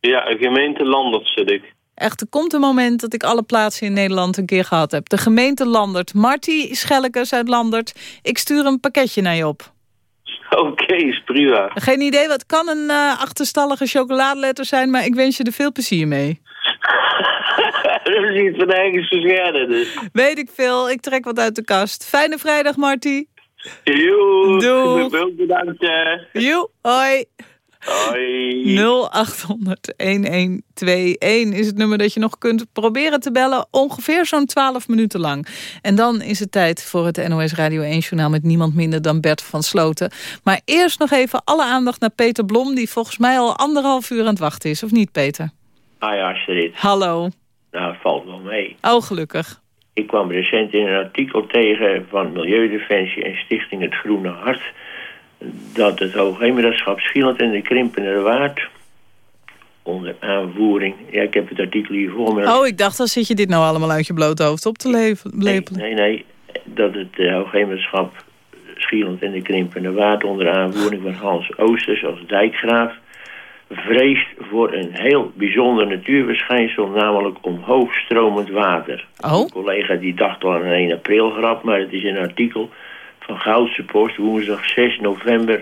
Ja, gemeente Landert zit ik. Echt, er komt een moment dat ik alle plaatsen in Nederland een keer gehad heb. De gemeente Landert. Marty Schellekes uit Landert. Ik stuur een pakketje naar je op. Oké, okay, is prima. Geen idee, wat kan een uh, achterstallige chocoladeletter zijn... maar ik wens je er veel plezier mee. dat is iets van eigen verschijnen dus. Weet ik veel, ik trek wat uit de kast. Fijne vrijdag, Marty. Joe. Doei. Bedankt. Joe, hoi. Hoi. 0800-1121 is het nummer dat je nog kunt proberen te bellen. Ongeveer zo'n 12 minuten lang. En dan is het tijd voor het NOS Radio 1-journaal... met niemand minder dan Bert van Sloten. Maar eerst nog even alle aandacht naar Peter Blom... die volgens mij al anderhalf uur aan het wachten is. Of niet, Peter? Hi Astrid. Hallo. Nou, valt wel mee. Oh, gelukkig. Ik kwam recent in een artikel tegen van Milieudefensie en Stichting Het Groene Hart dat het Hoogheemraadschap Schieland en de Krimpende Waard onder aanvoering... Ja, ik heb het artikel hier voor me. Oh, ik dacht, dan zit je dit nou allemaal uit je blote hoofd op te lepelen. Nee, nee, nee, dat het uh, Hoogheemraadschap Schieland en de Krimpende Waard... onder aanvoering van Hans Oosters als dijkgraaf... vreest voor een heel bijzonder natuurverschijnsel... namelijk omhoogstromend water. Oh? Een collega die dacht al aan een 1 april grap... maar het is een artikel van Goudse Post, woensdag 6 november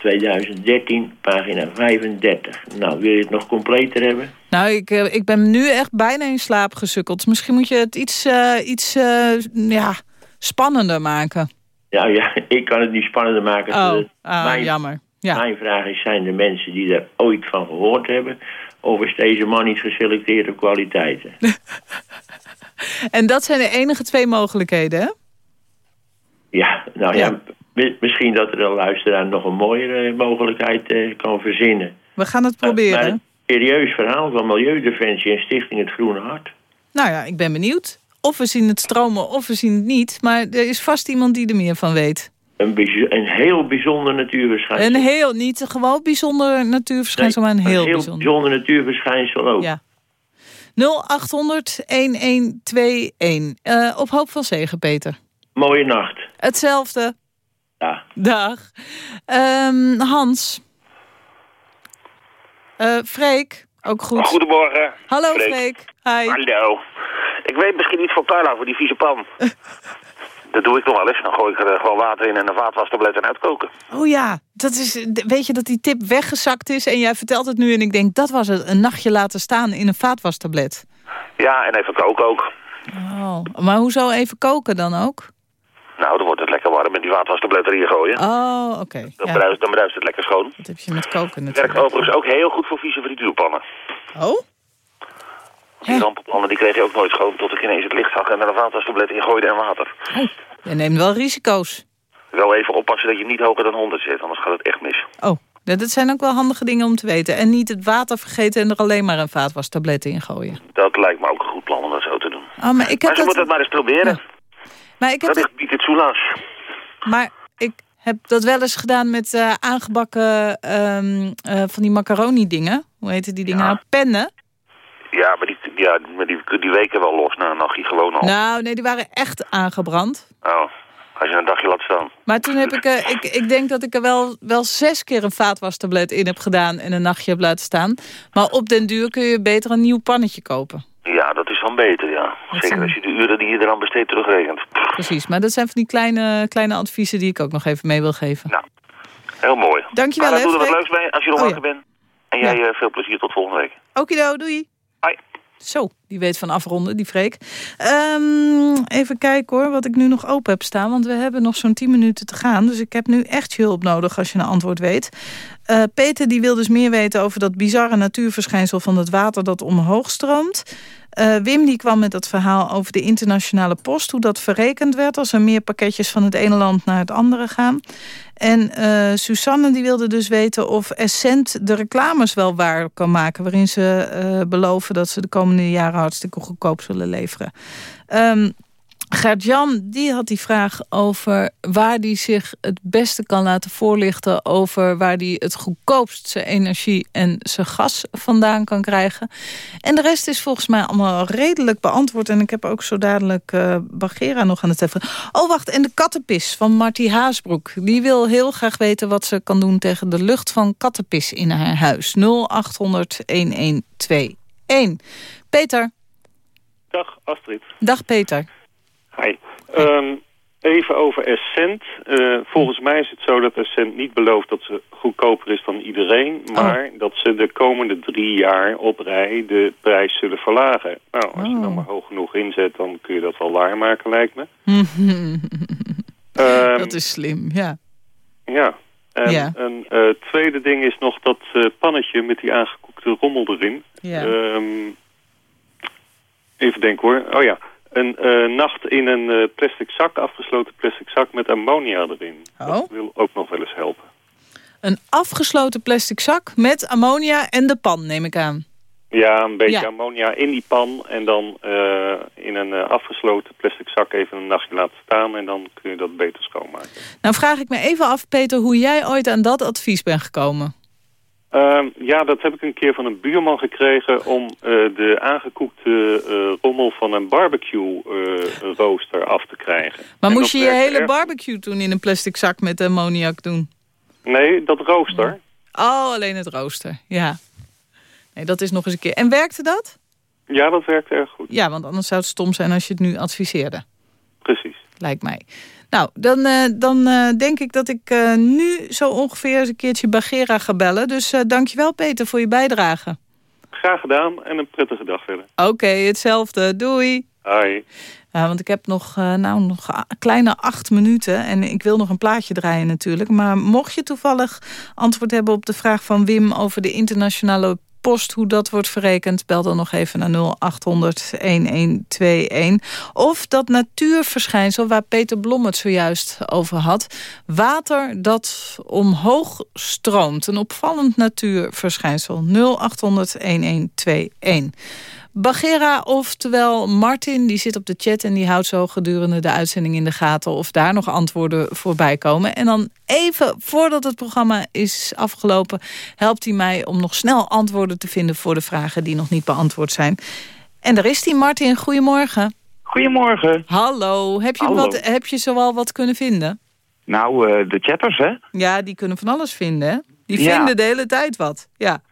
2013, pagina 35. Nou, wil je het nog completer hebben? Nou, ik, ik ben nu echt bijna in slaap gesukkeld. Misschien moet je het iets, uh, iets uh, ja, spannender maken. Ja, ja, ik kan het niet spannender maken. Oh, mijn, jammer. Ja. Mijn vraag is, zijn de mensen die er ooit van gehoord hebben... of is deze man niet geselecteerd op kwaliteiten? en dat zijn de enige twee mogelijkheden, hè? Ja, nou ja, ja misschien dat er een luisteraar nog een mooiere mogelijkheid uh, kan verzinnen. We gaan het proberen. Maar, maar een serieus verhaal van Milieudefensie en Stichting Het Groene Hart. Nou ja, ik ben benieuwd. Of we zien het stromen of we zien het niet. Maar er is vast iemand die er meer van weet. Een, een heel bijzonder natuurverschijnsel. Een heel, niet gewoon bijzonder natuurverschijnsel, nee, maar een heel, een heel bijzonder. bijzonder natuurverschijnsel ook. Ja. 0800-1121. Uh, op hoop van zegen, Peter. Mooie nacht. Hetzelfde. Ja. Dag. Um, Hans. Uh, Freek, ook goed. Goedemorgen. Hallo Freek. Freek. Hi. Hallo. Ik weet misschien iets voor Carla, voor die vieze pan. dat doe ik nog wel eens. Dan gooi ik er gewoon water in en een vaatwastablet en uitkoken. Oh ja, dat is, weet je dat die tip weggezakt is en jij vertelt het nu en ik denk dat was het. Een nachtje laten staan in een vaatwastablet. Ja, en even koken ook. Oh, maar hoezo even koken dan ook? Nou, dan wordt het lekker warm en die waterwastablet erin gooien. Oh, oké. Okay. Dan, ja. bruist, dan bruist het lekker schoon. Dat heb je met koken natuurlijk. Werkt overigens ook heel goed voor vieze frituurpannen. Oh? Die rampenpannen die kreeg je ook nooit schoon tot ik ineens het licht zag en er een waterwastablet in gooide en water. Oh, je neemt wel risico's. Wel even oppassen dat je niet hoger dan 100 zit, anders gaat het echt mis. Oh, dat zijn ook wel handige dingen om te weten. En niet het water vergeten en er alleen maar een vaatwastablet in gooien. Dat lijkt me ook een goed plan om dat zo te doen. Oh, maar ik heb maar ze dat... het maar eens proberen. Ja. Maar ik heb dat biedt het soelaas. Maar ik heb dat wel eens gedaan met uh, aangebakken um, uh, van die macaroni dingen. Hoe heten die dingen ja. nou? Pennen. Ja, maar die, ja, maar die, die weken wel los na een nachtje gewoon al. Nou, nee, die waren echt aangebrand. Oh, als je een dagje laat staan. Maar toen heb ik, uh, ik, ik denk dat ik er wel, wel zes keer een vaatwastablet in heb gedaan en een nachtje heb laten staan. Maar op den duur kun je beter een nieuw pannetje kopen. Ja, dat is dan beter, ja. Dat Zeker als je de uren die je eraan besteedt terugrekent. Precies, maar dat zijn van die kleine, kleine adviezen die ik ook nog even mee wil geven. Nou, heel mooi. Dankjewel, maar hè, doe er wat leuks mee als je nog Oh, ja. bent. En jij ja. veel plezier tot volgende week. Okido, doei. Hoi. Zo, die weet van afronden, die Freek. Um, even kijken hoor, wat ik nu nog open heb staan. Want we hebben nog zo'n 10 minuten te gaan. Dus ik heb nu echt je hulp nodig als je een antwoord weet. Uh, Peter die wil dus meer weten over dat bizarre natuurverschijnsel van het water dat omhoog stroomt. Uh, Wim die kwam met dat verhaal over de internationale post. Hoe dat verrekend werd als er meer pakketjes van het ene land naar het andere gaan. En uh, Susanne die wilde dus weten of Essent de reclames wel waar kan maken. Waarin ze uh, beloven dat ze de komende jaren hartstikke goedkoop zullen leveren. Um, Gert-Jan die had die vraag over waar hij zich het beste kan laten voorlichten... over waar hij het goedkoopst zijn energie en zijn gas vandaan kan krijgen. En de rest is volgens mij allemaal redelijk beantwoord. En ik heb ook zo dadelijk uh, Bagera nog aan het even. Oh, wacht, en de kattenpis van Marty Haasbroek. Die wil heel graag weten wat ze kan doen tegen de lucht van kattenpis in haar huis. 0800 1121. Peter. Dag Astrid. Dag Peter. Hi. Ehm, even over Essent. Uh, volgens mij is het zo dat Essent niet belooft dat ze goedkoper is dan iedereen. Oh. Maar dat ze de komende drie jaar op rij de prijs zullen verlagen. Nou, als je Oh. dan maar hoog genoeg inzet, dan kun je dat wel waarmaken, lijkt me. Ehm, dat is slim, ja. Ja. En Ja. een eh, tweede ding is nog dat eh, pannetje met die aangekoekte rommel erin. Ja. Ehm, even denken hoor. Oh ja. Een eh, nacht in een eh, plastic zak, afgesloten plastic zak met ammonia erin. Oh. Dat wil ook nog wel eens helpen. Een afgesloten plastic zak met ammonia en de pan, neem ik aan. Ja, een beetje Ja. ammonia in die pan en dan eh, in een afgesloten plastic zak even een nachtje laten staan en dan kun je dat beter schoonmaken. Nou vraag ik me even af, Peter, hoe jij ooit aan dat advies bent gekomen. Ehm, ja, dat heb ik een keer van een buurman gekregen om eh, de aangekoekte eh, rommel van een barbecue eh, rooster af te krijgen. Maar En moest je je hele erg- barbecue toen in een plastic zak met ammoniak doen? Nee, dat rooster. Oh, alleen het rooster, ja. Nee, dat is nog eens een keer. En werkte dat? Ja, dat werkte erg goed. Ja, want anders zou het stom zijn als je het nu adviseerde. Precies. Lijkt mij. Nou, dan, eh, dan eh, denk ik dat ik eh, nu zo ongeveer eens een keertje Bagera ga bellen. Dus dankjewel Peter voor je bijdrage. Graag gedaan en een prettige dag verder. Oké, hetzelfde. Doei. Hoi. Want ik heb nog, nou, nog kleine acht minuten. En ik wil nog een plaatje draaien natuurlijk. Maar mocht je toevallig antwoord hebben op de vraag van Wim... over de internationale post, hoe dat wordt verrekend... bel dan nog even naar 0800-1121. Of dat natuurverschijnsel waar Peter Blom het zojuist over had. Water dat omhoog stroomt. Een opvallend natuurverschijnsel. 0800-1121. Bagera, oftewel Martin, die zit op de chat... en die houdt zo gedurende de uitzending in de gaten... of daar nog antwoorden voorbij komen. En dan even voordat het programma is afgelopen... helpt hij mij om nog snel antwoorden te vinden... voor de vragen die nog niet beantwoord zijn. En daar is hij, Martin. Goedemorgen. Goedemorgen. Hallo. Heb je, Hallo. Wat, heb je zoal wat kunnen vinden? Nou, eh, de chatters, hè? Ja, die kunnen van alles vinden, hè? Die Ja. vinden de hele tijd wat. Ja.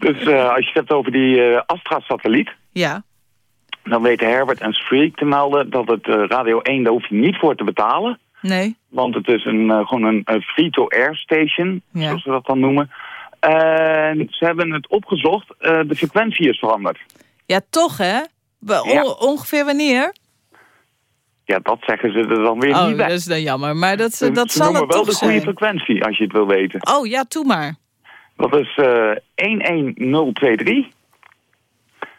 Dus eh, als je het hebt over die eh, Astra-satelliet... Ja. dan weten Herbert en Streek te melden dat het eh, Radio 1, daar hoef je niet voor te betalen. Nee. Want het is een, gewoon een, free-to-air station, Ja. zoals ze dat dan noemen. En ze hebben het opgezocht, de frequentie is veranderd. Ja, toch, hè? Ja. ongeveer wanneer? Ja, dat zeggen ze er dan weer Oh, niet bij. dat is dan jammer. Maar dat, Ze- dat ze zal noemen het wel toch de goede zijn. frequentie, als je het wil weten. Oh, ja, toe maar. Dat is eh 11023.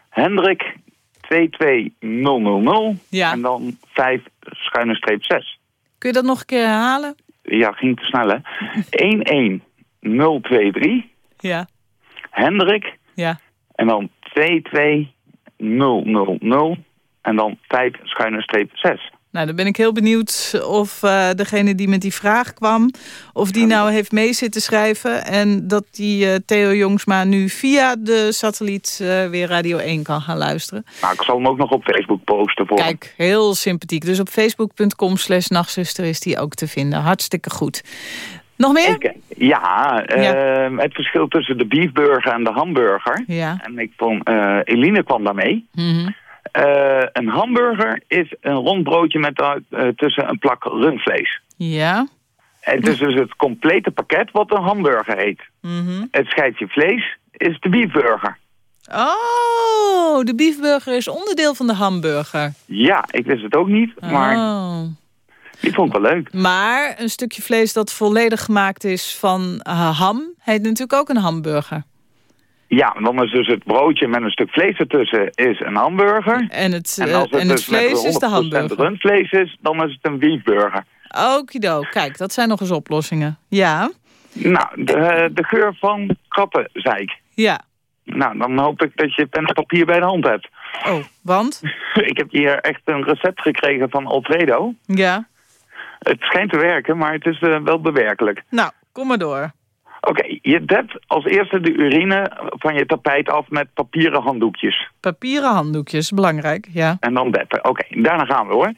Hendrik 22000. Ja. En dan 5 schuine streep 6. Kun je dat nog een keer herhalen? Ja, ging te snel hè. 11023. Ja. Hendrik. Ja. En dan 22000. En dan 5 schuine streep 6. Nou, dan ben ik heel benieuwd of eh, degene die met die vraag kwam... of die nou heeft mee zitten schrijven... en dat die eh, Theo Jongsma nu via de satelliet eh, weer Radio 1 kan gaan luisteren. Nou, ik zal hem ook nog op Facebook posten voor. Kijk, heel sympathiek. Dus op facebook.com slash nachtzuster is die ook te vinden. Hartstikke goed. Nog meer? Ik- ja, ehm, het verschil tussen de beefburger en de hamburger. Ja. En ik vond, Eline kwam daarmee. Mhm. Eh, een hamburger is een rond broodje met eh, tussen een plak rundvlees. Ja. En het is dus het complete pakket wat een hamburger heet. Mhm. Het scheidje vlees is de beefburger. Oh, de beefburger is onderdeel van de hamburger. Ja, ik wist het ook niet, maar Oh. die vond ik wel leuk. Maar een stukje vlees dat volledig gemaakt is van eh, ham... heet natuurlijk ook een hamburger. Ja, dan is dus het broodje met een stuk vlees ertussen is een hamburger. En het, En eh, als het, en het dus met vlees is de 100% hamburger. rundvlees is, dan is het een beefburger. Okido, kijk, dat zijn nog eens oplossingen. Ja, Nou, de, de geur van kattenzeik. ja. Nou, dan hoop ik dat je pen en papier bij de hand hebt. Oh, want? ik heb hier echt een recept gekregen van Alfredo. Ja. Het schijnt te werken, maar het is uh, wel bewerkelijk. Nou, kom maar door. Oké, je dept als eerste de urine van je tapijt af met papieren handdoekjes. Papieren handdoekjes, belangrijk, ja. En dan deppen. Oké, daarna gaan we hoor.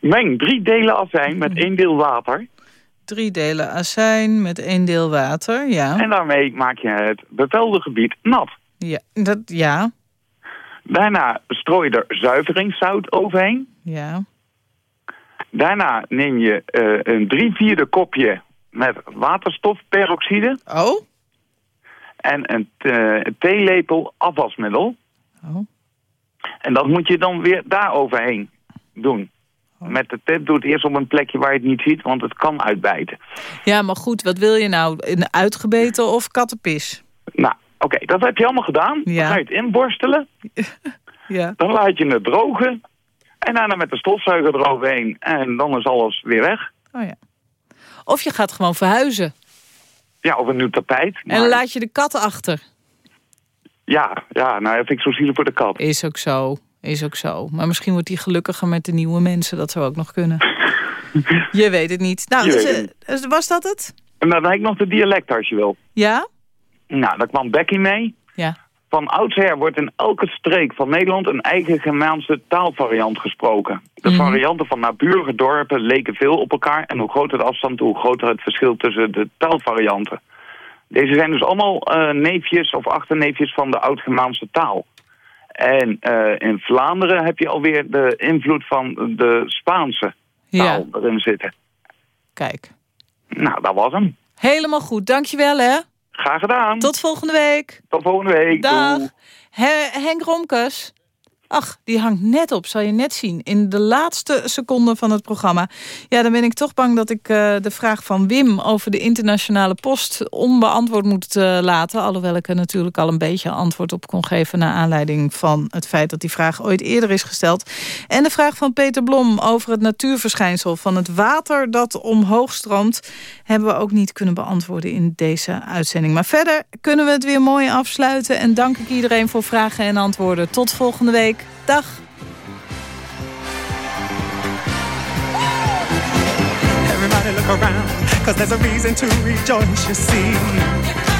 Meng drie delen azijn met één deel water. Drie delen azijn met één deel water, ja. En daarmee maak je het bevelde gebied nat. Ja, dat, ja. Daarna strooi je er zuiveringszout overheen. Ja. Daarna neem je uh, een drie vierde kopje met waterstofperoxide. Oh. En een theelepel afwasmiddel. Oh. En dat moet je dan weer daar overheen doen. Oh. Met de tip doe het eerst op een plekje waar je het niet ziet, want het kan uitbijten. Ja, maar goed, wat wil je nou? Een uitgebeten of kattenpis? Nou, oké, dat heb je allemaal gedaan. Ja. Dan ga je het inborstelen. ja. Dan laat je het drogen. En daarna met de stofzuiger eroverheen. En dan is alles weer weg. Oh ja. Of je gaat gewoon verhuizen. Ja, of een nieuw tapijt. Maar... En dan laat je de kat achter. Ja, ja, nou vind ik zo zielig voor de kat. Is ook zo, is ook zo. Maar misschien wordt hij gelukkiger met de nieuwe mensen. Dat zou ook nog kunnen. je weet het niet. Nou, dus, het. Eh, was dat het? En dan heb ik nog de dialect als je wil. Ja? Nou, daar kwam Becky mee. Ja. Van oudsher wordt in elke streek van Nederland een eigen Germaanse taalvariant gesproken. De Mhm. varianten van naburige dorpen leken veel op elkaar en hoe groter de afstand, hoe groter het verschil tussen de taalvarianten. Deze zijn dus allemaal eh, neefjes of achterneefjes van de oud-Germaanse taal. En eh, in Vlaanderen heb je alweer de invloed van de Spaanse taal erin zitten. Kijk. Nou, dat was hem. Helemaal goed, dankjewel hè. Graag gedaan. Tot volgende week. Tot volgende week. Dag. He- Henk Romkes. Ach, die hangt net op, zal je net zien. In de laatste seconde van het programma. Ja, dan ben ik toch bang dat ik eh, de vraag van Wim... over de internationale post onbeantwoord moet eh, laten. Alhoewel ik er natuurlijk al een beetje antwoord op kon geven... naar aanleiding van het feit dat die vraag ooit eerder is gesteld. En de vraag van Peter Blom over het natuurverschijnsel... van het water dat omhoog stroomt... hebben we ook niet kunnen beantwoorden in deze uitzending. Maar verder kunnen we het weer mooi afsluiten. En dank ik iedereen voor vragen en antwoorden. Tot volgende week. Dag. Everybody look around, cause there's a reason to rejoice, you see.